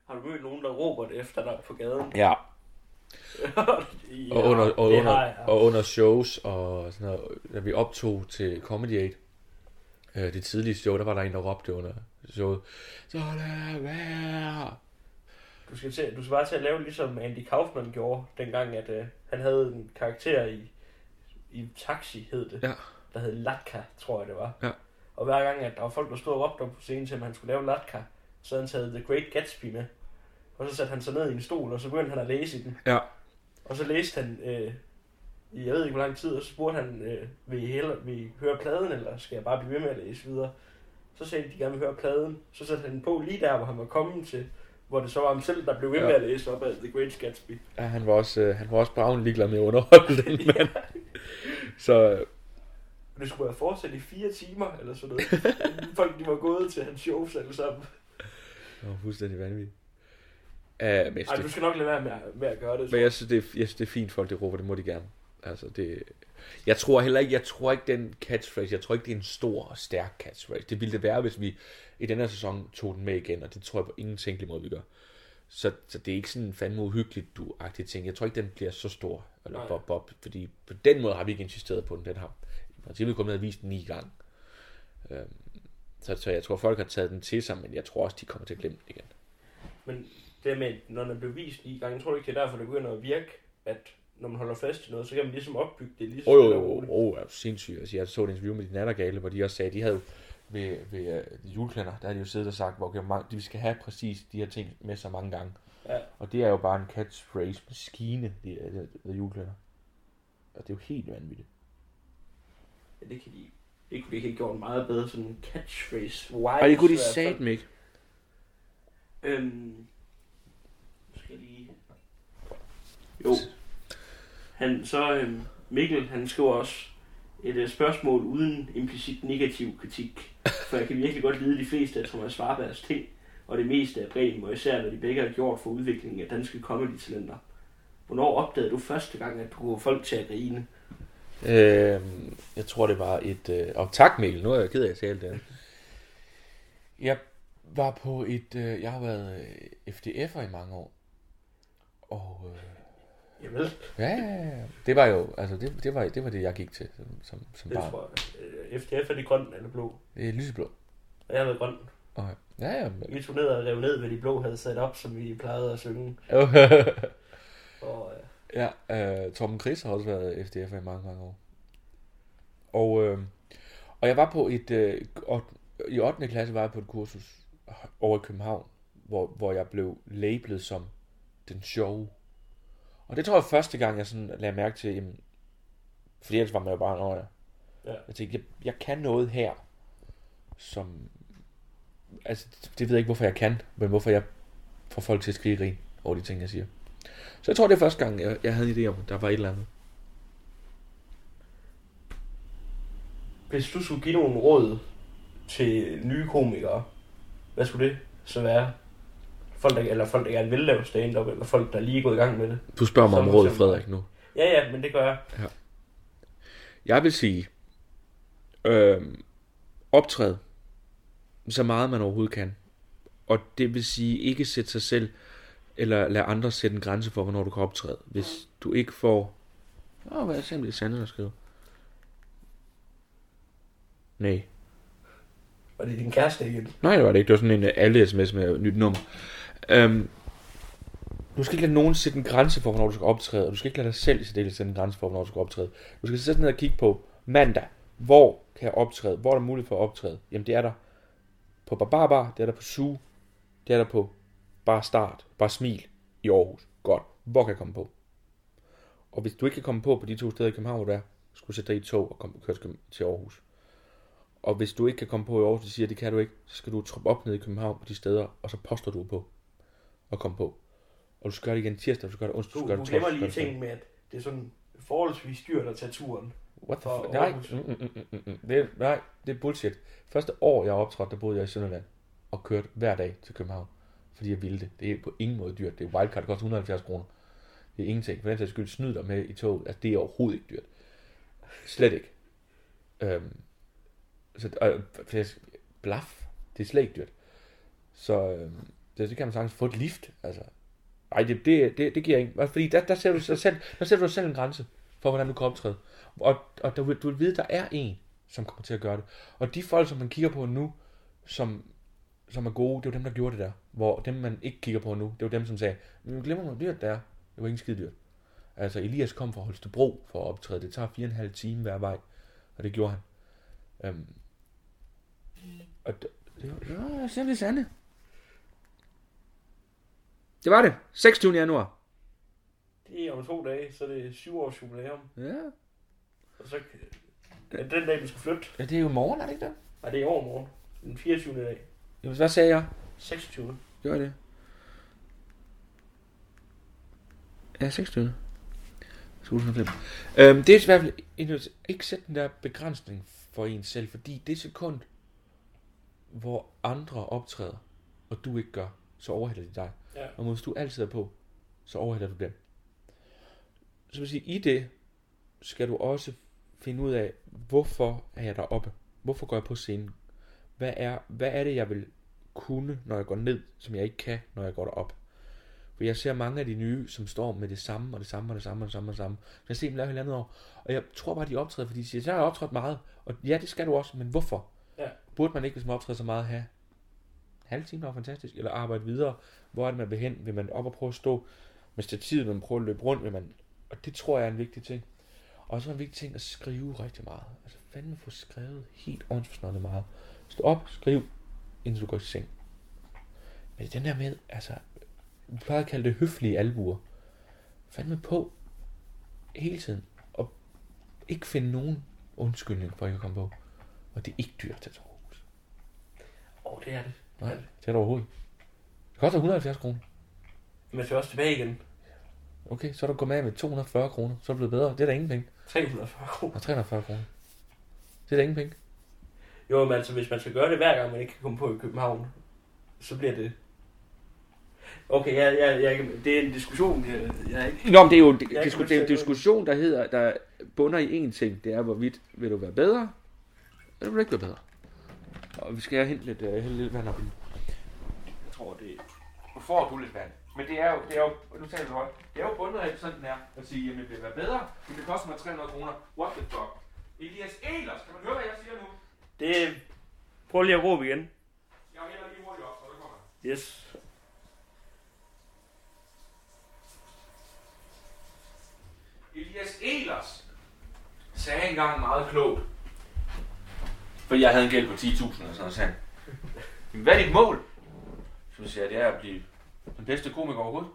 Har du mødt nogen, der råber det efter dig på gaden? Ja. Ja og, under, og, under, og under shows, og sådan noget, da vi optog til Comedy Aid, øh, det tidlige show, der var der en, der råbte under showet, så lad være. Du skal, til, du skal bare til at lave ligesom Andy Kaufman gjorde, dengang at øh, han havde en karakter i, i Taxi, hed det, Ja. der hed Latka, tror jeg det var. Ja. Og hver gang, at der var folk, der stod og råbte op på scenen til, at han skulle lave Latka, så havde han taget The Great Gatsby med. Og så satte han sig ned i en stol, og så begyndte han at læse i den. Ja. Og så læste han, øh, i jeg ved ikke hvor lang tid, og så spurgte han, øh, vil, I hellere, vil I høre pladen, eller skal jeg bare blive ved med at læse videre? Så sagde de, at de gerne vil høre pladen. Så satte han på lige der, hvor han var kommet til, hvor det så var ham selv, der blev ved Ja. med at læse op af The Great Gatsby. Ja, han var også, øh, han var også braven ligeglad med at underholde den mand. Så øh, Det skulle være fortsat i fire timer, eller sådan noget. Folk, de var gået til hans shows alle sammen. det var fuldstændig vanvittigt. Uh, men, Ej, du skal nok lade være med, at- med at gøre det. men jeg. synes, det er, jeg synes, det er fint, folk det råber, det må de gerne. Altså, det, jeg tror heller ikke, jeg tror ikke den catchphrase, jeg tror ikke, det er en stor og stærk catchphrase. Det ville det være, hvis vi i denne her sæson tog den med igen, og det tror jeg på ingen tænkelig måde, vi gør. Så, så det er ikke sådan en fandme uhyggeligt, du agtig ting. Jeg tror ikke, den bliver så stor, eller Nej. bob, bob, fordi på den måde har vi ikke insisteret på den. Den har i princippet kun været vist ni gange. Øhm, så, så jeg tror, folk har taget den til sig, men jeg tror også, de kommer til at glemme den igen. Men det med, når den blev vist i gang, tror du ikke, det er derfor, det begynder at virke, at når man holder fast i noget, så kan man ligesom opbygge det lige så Åh, jo, jo, jo, oh, er du sindssyg. Altså, jeg så et interview med de nattergale, hvor de også sagde, de havde ved, ved uh, juleklænder, der har de jo siddet og sagt, hvor okay, mange, vi skal have præcis de her ting med så mange gange. Ja. Og det er jo bare en catchphrase maskine, de, de, de juleklænder. Og det er jo helt vanvittigt. Ja, det kan de det kunne de ikke have gjort meget bedre, sådan en catchphrase. Wise, Og det kunne de satme ikke. Øhm, nu skal jeg lige... Jo. Han, så øhm, Mikkel, han skriver også et øh, spørgsmål uden implicit negativ kritik. For jeg kan virkelig godt lide de fleste af Thomas Svarbergs ting, og det meste af Bremen, og især hvad de begge har gjort for udviklingen af danske comedy-talenter. Hvornår opdagede du første gang, at du kunne få folk til at grine? Øh, jeg tror, det var et... Øh, og tak Mikkel, nu er jeg ked af at sige det. Jeg var på et... Øh, jeg har været øh, FDF'er i mange år. Og... Øh, Jamen, Ja, ja, ja. det var jo, altså det, det, var, det var det, jeg gik til som, som, som det barn. tror jeg. Øh, FDF er de grøn eller blå. Det er lyseblå. Og jeg har været grøn. Okay. Ja, ja. Men... Vi tog ned og rev ned, hvad de blå havde sat op, som vi plejede at synge. Og, øh, ja, øh, Torben Chris har også været FDF i mange, mange år. Og, øh, og jeg var på et, øh, i 8. klasse var jeg på et kursus over i København, hvor, hvor jeg blev labelet som den sjove. Og det tror jeg første gang, jeg sådan lagde mærke til, jamen, fordi ellers var man jo bare, Nå, ja. Ja. Jeg tænkte, jeg, jeg kan noget her, som, altså, det ved jeg ikke, hvorfor jeg kan, men hvorfor jeg får folk til at skrige grin over de ting, jeg siger. Så jeg tror, det er første gang, jeg, jeg havde en idé om, at der var et eller andet. Hvis du skulle give nogle råd til nye komikere, hvad skulle det så være? Folk, der, eller folk, der gerne vil lave stand-up, eller folk, der lige er gået i gang med det. Du spørger mig om råd, Frederik, nu. Ja, ja, men det gør jeg. Jeg vil sige, øh, optræd så meget man overhovedet kan. Og det vil sige, ikke sætte sig selv, eller lade andre sætte en grænse for, hvornår du kan optræde. Hvis du ikke får... Åh, hvad er det simpelthen Sande, der skriver? Nej. Og det din kæreste igen. Nej, det var det ikke. Det var sådan en uh, alle sms med et nyt nummer. Øhm, du skal ikke lade nogen sætte en grænse for, hvornår du skal optræde, og du skal ikke lade dig selv i sætte en grænse for, hvornår du skal optræde. Du skal sætte ned og kigge på mandag. Hvor kan jeg optræde? Hvor er der mulighed for at optræde? Jamen, det er der på Barbarbar, det er der på Su, det er der på Bare Start, Bare Smil i Aarhus. Godt. Hvor kan jeg komme på? Og hvis du ikke kan komme på på de to steder i København, hvor du er, så skal du sætte dig i tog og komme, køre til til Aarhus. Og hvis du ikke kan komme på i Aarhus, de siger, det kan du ikke, så skal du troppe op ned i København på de steder, og så poster du på og komme på. Og du skal gøre det igen tirsdag, du skal gøre det onsdag, du Du, skal gøre du det glemmer torsdag. lige ting med, at det er sådan forholdsvis dyrt at tage turen. What the for fuck? Nej, Aarhus. mm, mm, mm, mm, mm. det er, nej, det er bullshit. Første år, jeg optrådte, der boede jeg i Sønderland og kørte hver dag til København, fordi jeg ville det. Det er på ingen måde dyrt. Det er wildcard, det koster 170 kroner. Det er ingenting. For den sags skyld, snyd dig med i toget. Altså, det er overhovedet ikke dyrt. Slet ikke. Øhm, så, jeg, blaf, det er slet ikke dyrt. Så øhm, så det kan man sagtens få et lift. Altså, nej, det, det, det, det giver ikke. Fordi der, der, ser du sig selv, der ser du selv en grænse for, hvordan du kan optræde. Og, og du, du vil vide, der er en, som kommer til at gøre det. Og de folk, som man kigger på nu, som, som er gode, det er jo dem, der gjorde det der. Hvor dem, man ikke kigger på nu, det er jo dem, som sagde, men glemmer hvor dyrt det er. Det var ikke skide dyrt. Altså, Elias kom fra Holstebro for at optræde. Det tager fire og en halv time hver vej. Og det gjorde han. Øhm, og det, det var, det var simpelthen sande. Det var det. 26. januar. Det er om to dage, så er det syv års jubilæum. Ja. Og så er det den dag, vi skal flytte. ja, det er jo i morgen, er det ikke det? Nej, det er i overmorgen. Den 24. dag. Jamen, hvad sagde jeg? 26. Gør det. Ja, 26. 2005. Øhm, det er i hvert fald en- ikke sætte den der begrænsning for en selv, fordi det sekund, hvor andre optræder, og du ikke gør, så overhælder de dig. Ja. Og hvis du altid er på, så overhælder du dem. Så vil sige, i det skal du også finde ud af, hvorfor er jeg deroppe? Hvorfor går jeg på scenen? Hvad er, hvad er det, jeg vil kunne, når jeg går ned, som jeg ikke kan, når jeg går derop? For jeg ser mange af de nye, som står med det samme, og det samme, og det samme, og det samme, og det samme. Så jeg ser dem lave halvandet år. Og jeg tror bare, de optræder, fordi de siger, så har jeg optrådt meget. Og ja, det skal du også, men hvorfor? Ja. Burde man ikke, hvis man optræder så meget, have halv time var fantastisk, eller arbejde videre? Hvor er det, man vil hen? Vil man op og prøve at stå med stativet, vil man prøve at løbe rundt? Vil man... Og det tror jeg er en vigtig ting. Og så er en vigtig ting at skrive rigtig meget. Altså fandme få skrevet helt åndsforsnående meget. Stå op, skriv, indtil du går i seng. Men den der med, altså, vi plejer at kalde det høflige albuer. Fandme på hele tiden. Og ikke finde nogen undskyldning for ikke at komme på. Og det er ikke dyrt at tage til Aarhus. Og det er det. Nej, det er det overhovedet. Det koster 170 kroner. Men også tilbage igen. Okay, så er du gået med med 240 kroner. Så er det blevet bedre. Det er da ingen penge. 340 kroner. Og 340 kroner. Det er da ingen penge. Jo, men altså, hvis man skal gøre det hver gang, man ikke kan komme på i København, så bliver det... Okay, jeg, jeg, jeg, det er en diskussion, jeg, jeg ikke... Nå, men det er jo det, Jeg kan det er en diskussion, der hedder, der bunder i én ting. Det er, hvorvidt vil du være bedre, eller vil du ikke være bedre? Og vi skal have hente lidt, uh, lidt vand op. Jeg tror, det Nu får du lidt vand. Men det er jo, det er jo, nu taler du højt, det er jo bundet af sådan den er, at sige, jamen det vil være bedre, men det koster mig 300 kroner. What the fuck? Elias Ehlers, kan man høre, hvad jeg siger nu? Det... Prøv lige at råbe igen. Jeg hælder lige hurtigt op, så der kommer. Yes. Elias Ehlers sagde engang meget klogt. For jeg havde en gæld på 10.000 og sådan noget, sagde han. "Jamen, Hvad er dit mål? Så siger jeg, det er at blive den bedste komiker overhovedet.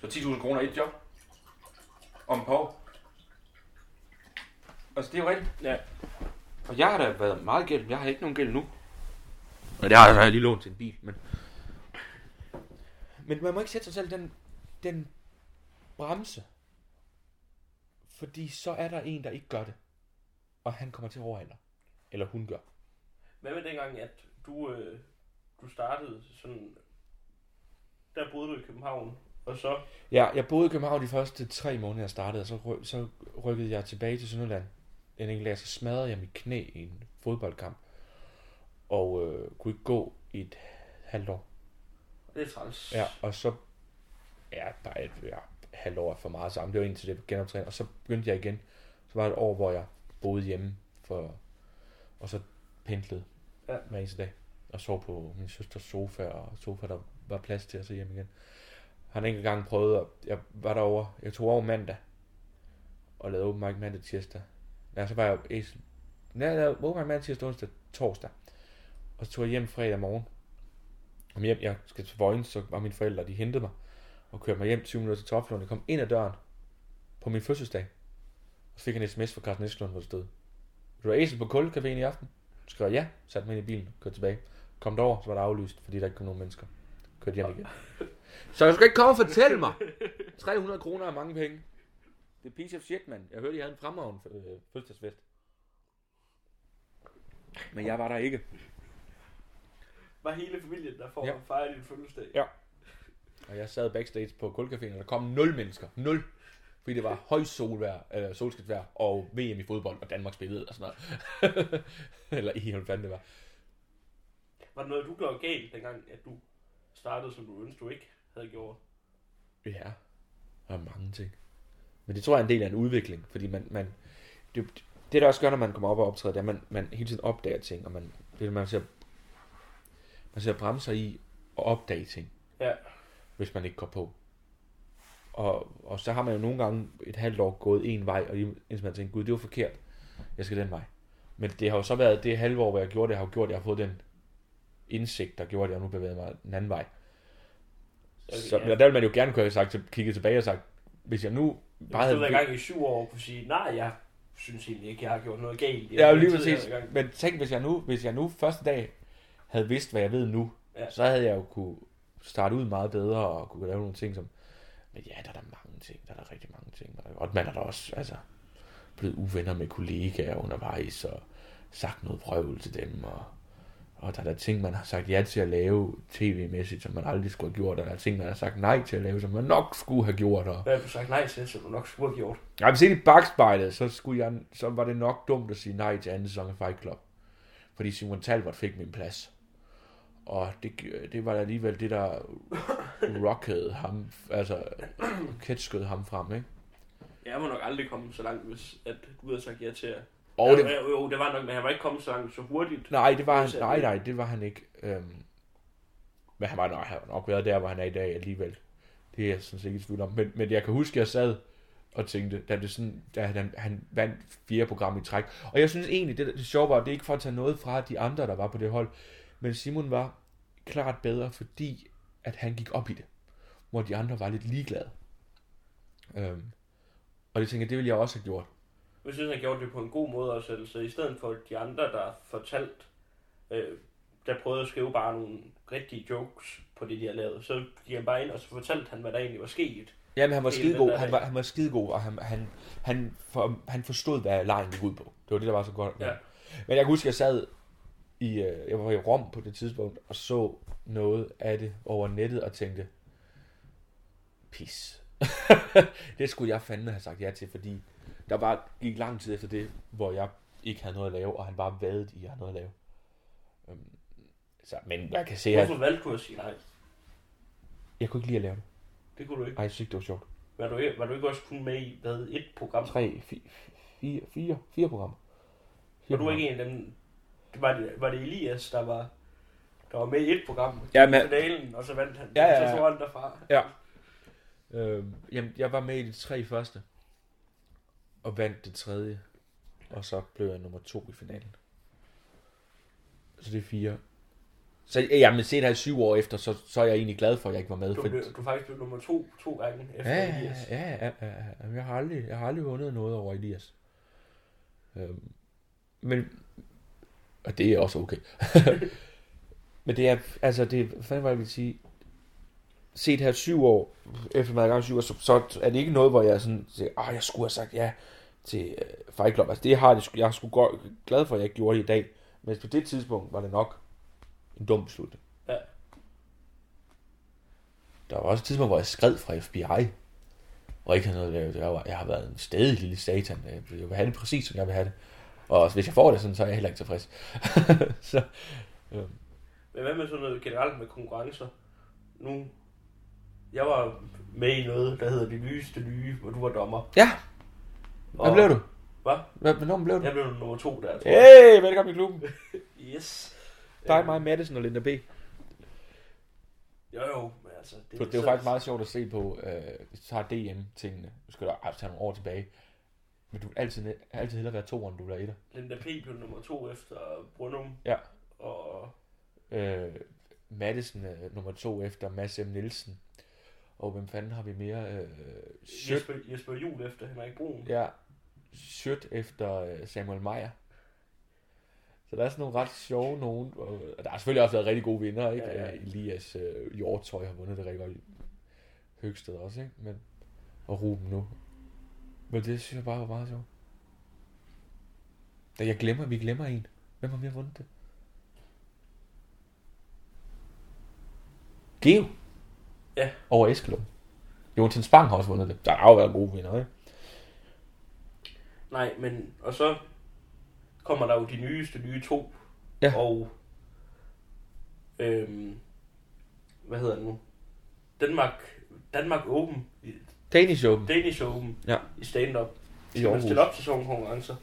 Så 10.000 kroner i et job. Om et par år. Altså, det er jo rigtigt. Ja. Og jeg har da været meget gæld. Jeg har ikke nogen gæld nu. Og det har jeg, har jeg lige lånt til en bil, men... Men man må ikke sætte sig selv den, den bremse. Fordi så er der en, der ikke gør det. Og han kommer til at overhale dig. Eller hun gør. Hvad med dengang, at du, øh, du startede sådan... Der boede du i København, og så... Ja, jeg boede i København de første tre måneder, jeg startede, og så, ry- så rykkede jeg tilbage til Sønderland. En enkelt dag, så smadrede jeg mit knæ i en fodboldkamp. Og øh, kunne ikke gå i et halvt år. Det er træls. Ja, og så... Ja, bare et ja, halvt år er for meget sammen. Det var indtil det genoptræning. Og så begyndte jeg igen. Så var det et år, hvor jeg boede hjemme. For, og så pendlede Ja. hver eneste dag. Og sov på min søsters sofa, og sofa, der var plads til at se hjem igen. Har en enkelt gang prøvet, at jeg var derovre, jeg tog over mandag, og lavede open mic mandag tirsdag. Ja, så var jeg æsel. Nej, jeg lavede open mic mandag tirsdag, onsdag, torsdag. Og så tog jeg hjem fredag morgen. Kom hjem, jeg skal til Vojens, så var mine forældre, de hentede mig. Og kørte mig hjem 20 minutter til Toflund. Jeg kom ind ad døren på min fødselsdag. Og så fik jeg en sms fra Carsten Esklund, hvor det stod. Du er æsel på Kulcaféen i aften? Så skrev jeg ja, satte mig ind i bilen, kørte tilbage. Kom derover, så var det aflyst, fordi der ikke kom nogen mennesker. Kørte hjem igen. Så du skal ikke komme og fortælle mig. 300 kroner er mange penge. Det er piece of shit, mand. Jeg hørte, I havde en fremragende øh, fødselsdagsfest. Men jeg var der ikke. Var hele familien der for Ja. at fejre din fødselsdag? Ja. Og jeg sad backstage på Kulcaféen, og der kom 0 mennesker. 0. Fordi det var højt solvejr, eller solskinsvejr, og VM i fodbold, og Danmark spillede, og sådan noget. eller i, hvad fanden det var. Var det noget, du gjorde galt, dengang at du startede, som du ønskede, du ikke havde gjort? Ja, der er mange ting. Men det tror jeg er en del af en udvikling, fordi man, man det, det der også gør, når man kommer op og optræder, det er, at man, man hele tiden opdager ting, og man, det, man ser, man ser bremser i at opdage ting, Ja. hvis man ikke går på. Og, og så har man jo nogle gange et halvt år gået en vej, og indtil man tænker, gud, det var forkert, jeg skal den vej. Men det har jo så været det halve år, hvor jeg gjorde det, har jo gjort, jeg har fået den indsigt, der gjorde, at jeg nu bevæger mig den anden vej. Så ja. ja. der vil man jo gerne kunne have sagt, kigget tilbage og sagt, hvis jeg nu Bare bare havde i gang i syv år og kunne sige, nej, jeg synes egentlig ikke, jeg har gjort noget galt. i Ja, lige jeg præcis. har. Men tænk, hvis jeg nu, hvis jeg nu første dag havde vidst, hvad jeg ved nu, ja. så havde jeg jo kunne starte ud meget bedre og kunne lave nogle ting som... Men ja, der er der mange ting. Der er der rigtig mange ting. Og man er der også altså, blevet uvenner med kollegaer undervejs og sagt noget prøvel til dem. Og, og der er der ting, man har sagt ja til at lave tv-mæssigt, som man aldrig skulle have gjort. Og der er ting, man har sagt nej til at lave, som man nok skulle have gjort. Og, Hvad har du sagt nej til, som du nok skulle have gjort? Ja, hvis ikke i bagspejlet, så, skulle jeg, så var det nok dumt at sige nej til anden sæson af Fight Club. Fordi Simon Talbot fik min plads. Og det, det var alligevel det, der rockede ham, altså catchskød ham frem, ikke? Jeg må nok aldrig komme så langt, hvis at du havde sagt ja til at... Og ja, det, Jo, jo, det var nok, men han var ikke kommet så langt så hurtigt. nej, det var han, nej, nej, det var han ikke. Øhm, men han var nok, han var nok været der, hvor han er i dag alligevel. Det er jeg sådan set ikke i tvivl om. Men, men jeg kan huske, at jeg sad og tænkte, da, det sådan, da han, han vandt fire program i træk. Og jeg synes egentlig, det, det sjove var, det er ikke for at tage noget fra de andre, der var på det hold. Men Simon var klart bedre, fordi at han gik op i det. Hvor de andre var lidt ligeglade. Øhm, og det tænker jeg, det ville jeg også have gjort. Jeg synes, han gjorde det på en god måde også, altså i stedet for de andre, der fortalt, øh, der prøvede at skrive bare nogle rigtige jokes på det, de har lavet, så gik han bare ind, og så fortalte han, hvad der egentlig var sket. Jamen, han var skidegod. Han var, han var skidegod, og han, han, han, for, han forstod, hvad lejen gik ud på. Det var det, der var så godt. Ja. Men jeg kan huske, jeg sad i, øh, jeg var i Rom på det tidspunkt, og så noget af det over nettet, og tænkte, pis. det skulle jeg fandme have sagt ja til, fordi der var, gik lang tid efter det, hvor jeg ikke havde noget at lave, og han bare vadede i, at jeg havde noget at lave. Øhm, Så, men jeg kan se, at Hvorfor valgte du at sige nej? jeg kunne ikke lide at lave det. Det kunne du ikke. Ej, jeg synes ikke, det var sjovt. Var du, var du ikke også kun med i hvad, et program? Tre, fi, fire, fire, fire programmer. Var Fire du ikke en af dem? Var det, var det Elias, der var, der var med i et program? Ja, i men- finalen, og så vandt han. Ja, ja, ja. Så tog han derfra. Ja. Øh, jamen, jeg var med i de tre første. Og vandt det tredje. Og så blev jeg nummer to i finalen. Så det er fire. Så ja, men set her syv år efter, så, så er jeg egentlig glad for, at jeg ikke var med. Du, For, du er faktisk blev nummer to, to gange efter ja, Elias. ja, ja, ja, ja. Jeg har aldrig, jeg har aldrig vundet noget over Elias. Øhm, men, og det er også okay. Men det er, altså, det er, hvad fanden var det, jeg ville sige, set her syv år, efter man er gang syv år, så, så er det ikke noget, hvor jeg sådan siger, ah, jeg skulle have sagt ja til uh, Fight Club. Altså, det har det, jeg er sgu godt, glad for, at jeg ikke gjorde det i dag. Men på det tidspunkt var det nok en dum beslutning. Ja. Der var også et tidspunkt, hvor jeg skred fra FBI. Og ikke havde noget at lave. Jeg, var, jeg har været en stedig lille satan. Jeg vil have det præcis, som jeg vil have det. Og hvis jeg får det sådan, så er jeg heller ikke tilfreds. så, øh, Men hvad med sådan noget generelt med konkurrencer? Nu, jeg var med i noget, der hedder Det Nyeste Nye, hvor du var dommer. ja, hvad Og- blev du? Hvad? Hvad, hvornår blev du? Jeg blev nummer to der, tror jeg. Hey, velkommen i klubben. Yes. Dig, mig, Madison og Linda B. Jo, jo, men altså... Det, det er jo faktisk meget sjovt at se på, øh, hvis du tager DM-tingene. Du skal da altså tage nogle år tilbage. Men du vil altid, altid hellere være to, end du vil være etter. Linda P. blev nummer to efter Brunum. Ja. Og Øh, Madison øh, nummer to efter Mads M. Nielsen. Og hvem fanden har vi mere? Øh, Schødt, Jesper, Jesper Juhl efter Henrik Brun. ja, Schødt efter øh, Samuel Meyer. Så der er sådan nogle ret sjove nogen. Og og der har selvfølgelig også været rigtig gode vinder, ikke? Ja, ja. Øh, Elias øh, Hjortøj har vundet det rigtig godt. Høgsted også, ikke? Men, og Ruben nu. Men det synes jeg bare var meget sjovt. Da jeg glemmer, vi glemmer en. Hvem har mere vundet det? Geo. Ja. Over Eskelund. Jonathan Spang har også vundet det. Der har jo været gode vinder, ikke? Nej, men... Og så kommer der jo de nyeste nye to. Ja. Og... Øhm, hvad hedder det nu? Danmark, Danmark Open. Danish Open. Danish Open. Ja. I stand-up. I Aarhus. stille op til sådan konkurrencer?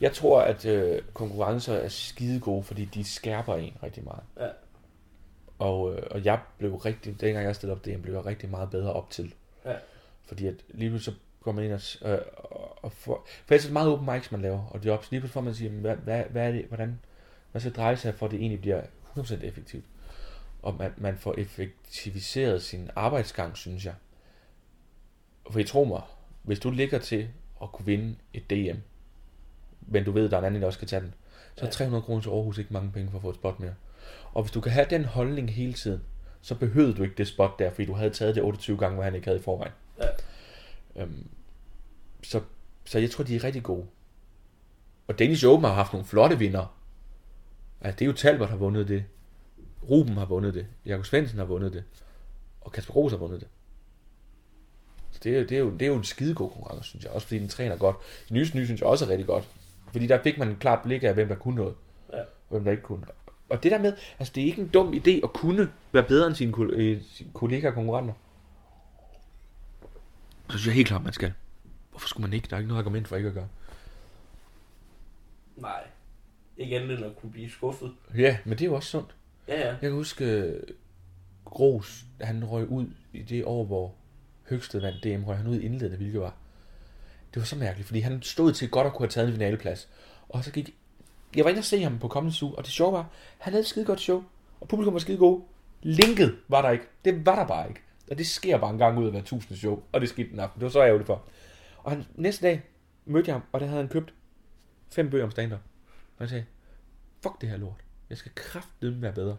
Jeg tror, at øh, konkurrencer er skide gode, fordi de skærper en rigtig meget. Ja. Og, øh, og jeg blev rigtig, dengang jeg stillede op det, blev jeg rigtig meget bedre op til. Ja. Fordi at lige pludselig så går man ind og, øh, og, får, for ellers er det meget open mics, man laver, og det er op, så lige pludselig får man sige, hvad, hvad, hvad er det, hvordan, hvad skal dreje sig, for at det egentlig bliver 100% effektivt. Og man, man får effektiviseret sin arbejdsgang, synes jeg. For I tror mig, hvis du ligger til at kunne vinde et DM, men du ved, at der er en anden, der også skal tage den, så er Ja. 300 kroner til Aarhus ikke mange penge for at få et spot mere. Og hvis du kan have den holdning hele tiden, så behøvede du ikke det spot der, fordi du havde taget det 28 gange, hvad han ikke havde i forvejen. Ja. Øhm, så, så jeg tror, de er rigtig gode. Og Danish Open har haft nogle flotte vinder. Altså, det er jo Talbot har vundet det. Ruben har vundet det. Jakob Svendsen har vundet det. Og Kasper Ros har vundet det. Det er, det er, jo, det er jo en skidegod konkurrence, synes jeg. Også fordi den træner godt. De nye synes jeg også er rigtig godt. Fordi der fik man en klart blik af, hvem der kunne noget. Ja. Og hvem der ikke kunne. Og det der med, altså det er ikke en dum idé at kunne være bedre end sine, øh, sine kollegaer og konkurrenter. Så synes jeg helt klart, man skal. Hvorfor skulle man ikke? Der er ikke noget argument for ikke at gøre. Nej. Ikke andet end at kunne blive skuffet. Ja, men det er jo også sundt. Ja, ja. Jeg kan huske, øh, Gros, han røg ud i det år, hvor Høgsted vandt DM, røg han ud i indledende, hvilket var. Det var så mærkeligt, fordi han stod til godt at kunne have taget en finaleplads. Og så gik... Jeg var inde og se ham på kommende uge, og det sjove var, han havde et skide godt show, og publikum var skide gode. Linket var der ikke. Det var der bare ikke. Og det sker bare en gang ud af hver tusind show, og det skete den aften. Det var så ærgerligt for. Og han, næste dag mødte jeg ham, og der havde han købt fem bøger om stand-up. Og han sagde, fuck det her lort. Jeg skal kraftedeme være bedre.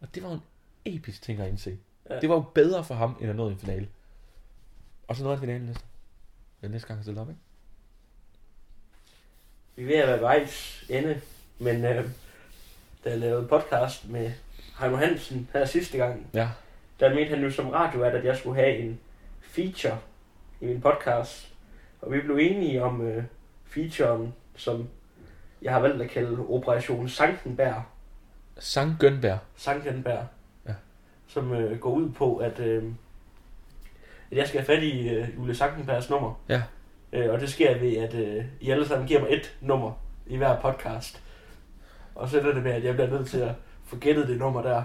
Og det var en episk ting at indse. Ja. Det var jo bedre for ham, end at nå en finale. Og så nåede han finalen næste. Den næste gang han stillede op, ikke? Vi er ved at være vejs ende, men øh, da jeg lavede podcast med Heino Hansen her sidste gang, Ja. der mente han jo som radiovært, at jeg skulle have en feature i min podcast. Og vi blev enige om øh, featuren, som jeg har valgt at kalde Operation Sankenberg. Sankt Gønberg. Sankenberg. Ja. Som øh, går ud på, at, øh, at jeg skal have fat i øh, Jule Sankenbergs nummer. Ja. Øh, og det sker ved, at øh, I alle sammen giver mig et nummer i hver podcast. Og så er det med, at jeg bliver nødt til at få gættet det nummer der.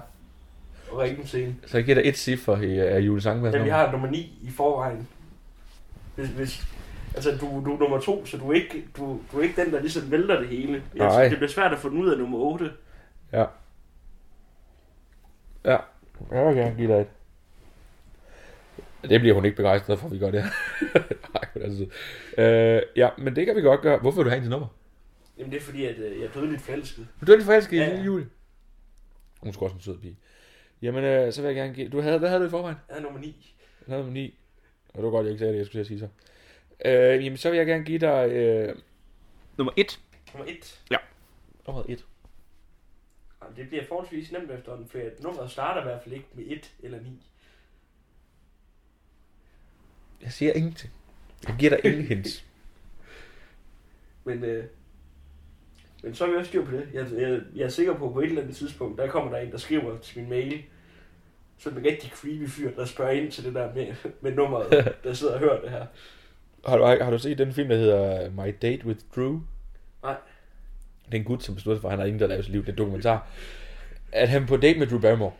Og ringe til en. Så jeg giver dig et ciffer i, af Julie Sangbergs Ja, vi nummer. har nummer 9 i forvejen. Hvis, hvis, altså, du, du er nummer 2, så du er, ikke, du, du er ikke den, der ligesom vælter det hele. Jeg, Nej. det bliver svært at få den ud af nummer 8. Ja. Ja. Jeg vil gerne give dig et. Det bliver hun ikke begejstret for, at vi gør det her. Nej, altså. Øh, ja, men det kan vi godt gøre. Hvorfor vil du have hendes nummer? Jamen det er fordi, at øh, jeg er dødeligt forelsket. Du er lidt forelsket i Ja, ja, ja. ja. Julie. Hun skulle også en sød pige. Jamen, øh, så vil jeg gerne give... Du havde, hvad havde du i forvejen? Jeg er nummer 9. Jeg havde nummer 9. Og det var godt, jeg ikke sagde det, jeg skulle sige så. Øh, jamen, så vil jeg gerne give dig... Øh, nummer 1. Nummer 1. Nummer 1. Det bliver forholdsvis nemt efterhånden, for at nummeret starter i hvert fald ikke med 1 eller 9. Jeg siger ingenting. Jeg giver dig ingen hints. Men, øh, men så er vi også styr på det. Jeg, jeg, jeg er sikker på, at på et eller andet tidspunkt, der kommer der en, der skriver til min mail, sådan en rigtig creepy fyr, der spørger ind til det der med, med nummeret, der sidder og hører det her. Har du, har du set den film, der hedder My Date with Drew? Nej. Det er en gut, som beslutter for, at han har ingen, der laver sit liv. Det er en dokumentar. At han er på date med Drew Barrymore.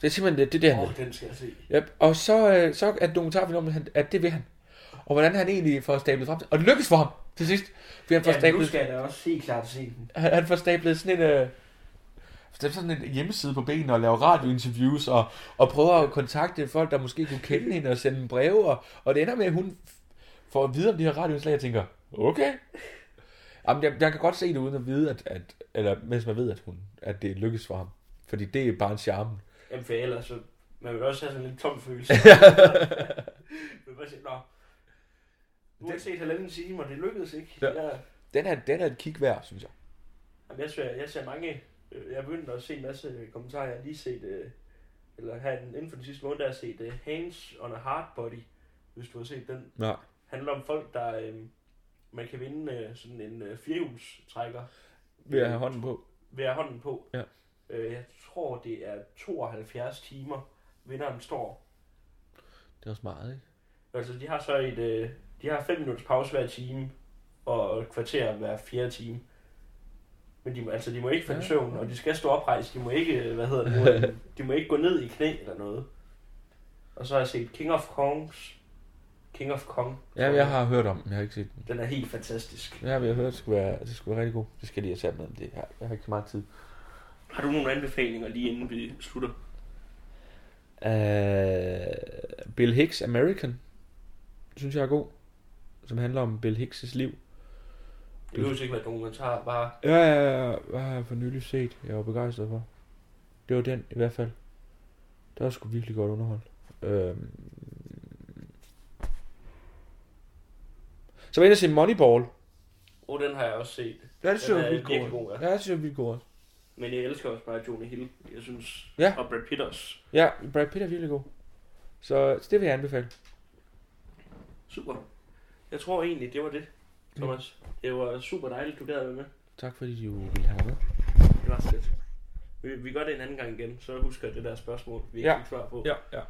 Det er simpelthen det, det, er det han vil. oh, den skal jeg se. Yep. Og så, øh, så er dokumentarfilm om, at det vil han. Og hvordan han egentlig får stablet frem til. Og det lykkes for ham til sidst. Fordi han får, Ja, nu stablet, skal jeg da også helt klart se den. han, han får stablet sådan en... Øh, stablet sådan en hjemmeside på benene og laver radiointerviews og, og prøver at kontakte folk, der måske kunne kende hende og sende breve. Og, og det ender med, at hun får at vide om de her radioindslag, og tænker, okay. Jamen, jeg, jeg, kan godt se det uden at vide, at, at, eller mens man ved, at, hun, at det lykkes for ham. Fordi det er bare en charme. Jamen, for ellers så... Man vil også have sådan en lidt tom følelse. Men bare sige, nå. Uanset halvanden time, og det lykkedes ikke. Ja. Jeg, Den er, den er et kig værd, synes jeg. Jamen, jeg, ser, jeg ser mange... øh, Jeg er begyndt at se en masse kommentarer. Jeg har lige set... øh, Eller her den- inden for den sidste måned, der har set uh, Hands on a Hard Body. Hvis du har set den. Nej. handler om folk, der... Øh, man kan vinde øh, sådan en øh, firehjulstrækker Ved at have hånden på. ved at have hånden på. Ja. Øh, jeg tror, det er 72 timer, vinderen står. Det er også meget, ikke? Altså, de har så et... Øh, de har 5 minutters pause hver time, og et kvarter hver fjerde time. Men de må, altså, de må ikke falde i Ja. søvn, og de skal stå oprejst. De må ikke, øh, hvad hedder det nu, øh, de må ikke gå ned i knæ eller noget. Og så har jeg set King of Kongs. King of Kong. Ja, jeg har hørt om den. Jeg har ikke set den. Den er helt fantastisk. Ja, jeg har hørt, at det skulle være, det skulle være rigtig god. Det skal jeg lige have sat med det her. Jeg har ikke så meget tid. Har du nogle anbefalinger lige inden vi slutter? Uh, Bill Hicks American. synes jeg er god. Som handler om Bill Hicks' liv. Det behøver ikke være dokumentar, bare... Ja, ja, ja. Hvad har jeg for nylig set? Jeg var begejstret for. Det var den i hvert fald. Det var sgu virkelig godt underholdt. Øhm. Så var jeg inde og se Moneyball. Og den har jeg også set. Ja, det synes jeg er vildt virkelig god. Ja, det synes jeg er vildt god. Men jeg elsker også bare Jonah Hill. Jeg synes... Ja. Og Brad Pitt også. Ja, Brad Pitt er virkelig god. Så, så det vil jeg anbefale. Super. Jeg tror egentlig, det var det, Thomas. Det var super dejligt, du gad at være med. Tak fordi du ville have mig med. Det var så lidt. Vi, vi gør det en anden gang igen, så husker jeg det der spørgsmål, vi ikke Ja. fik svar på. Ja, ja.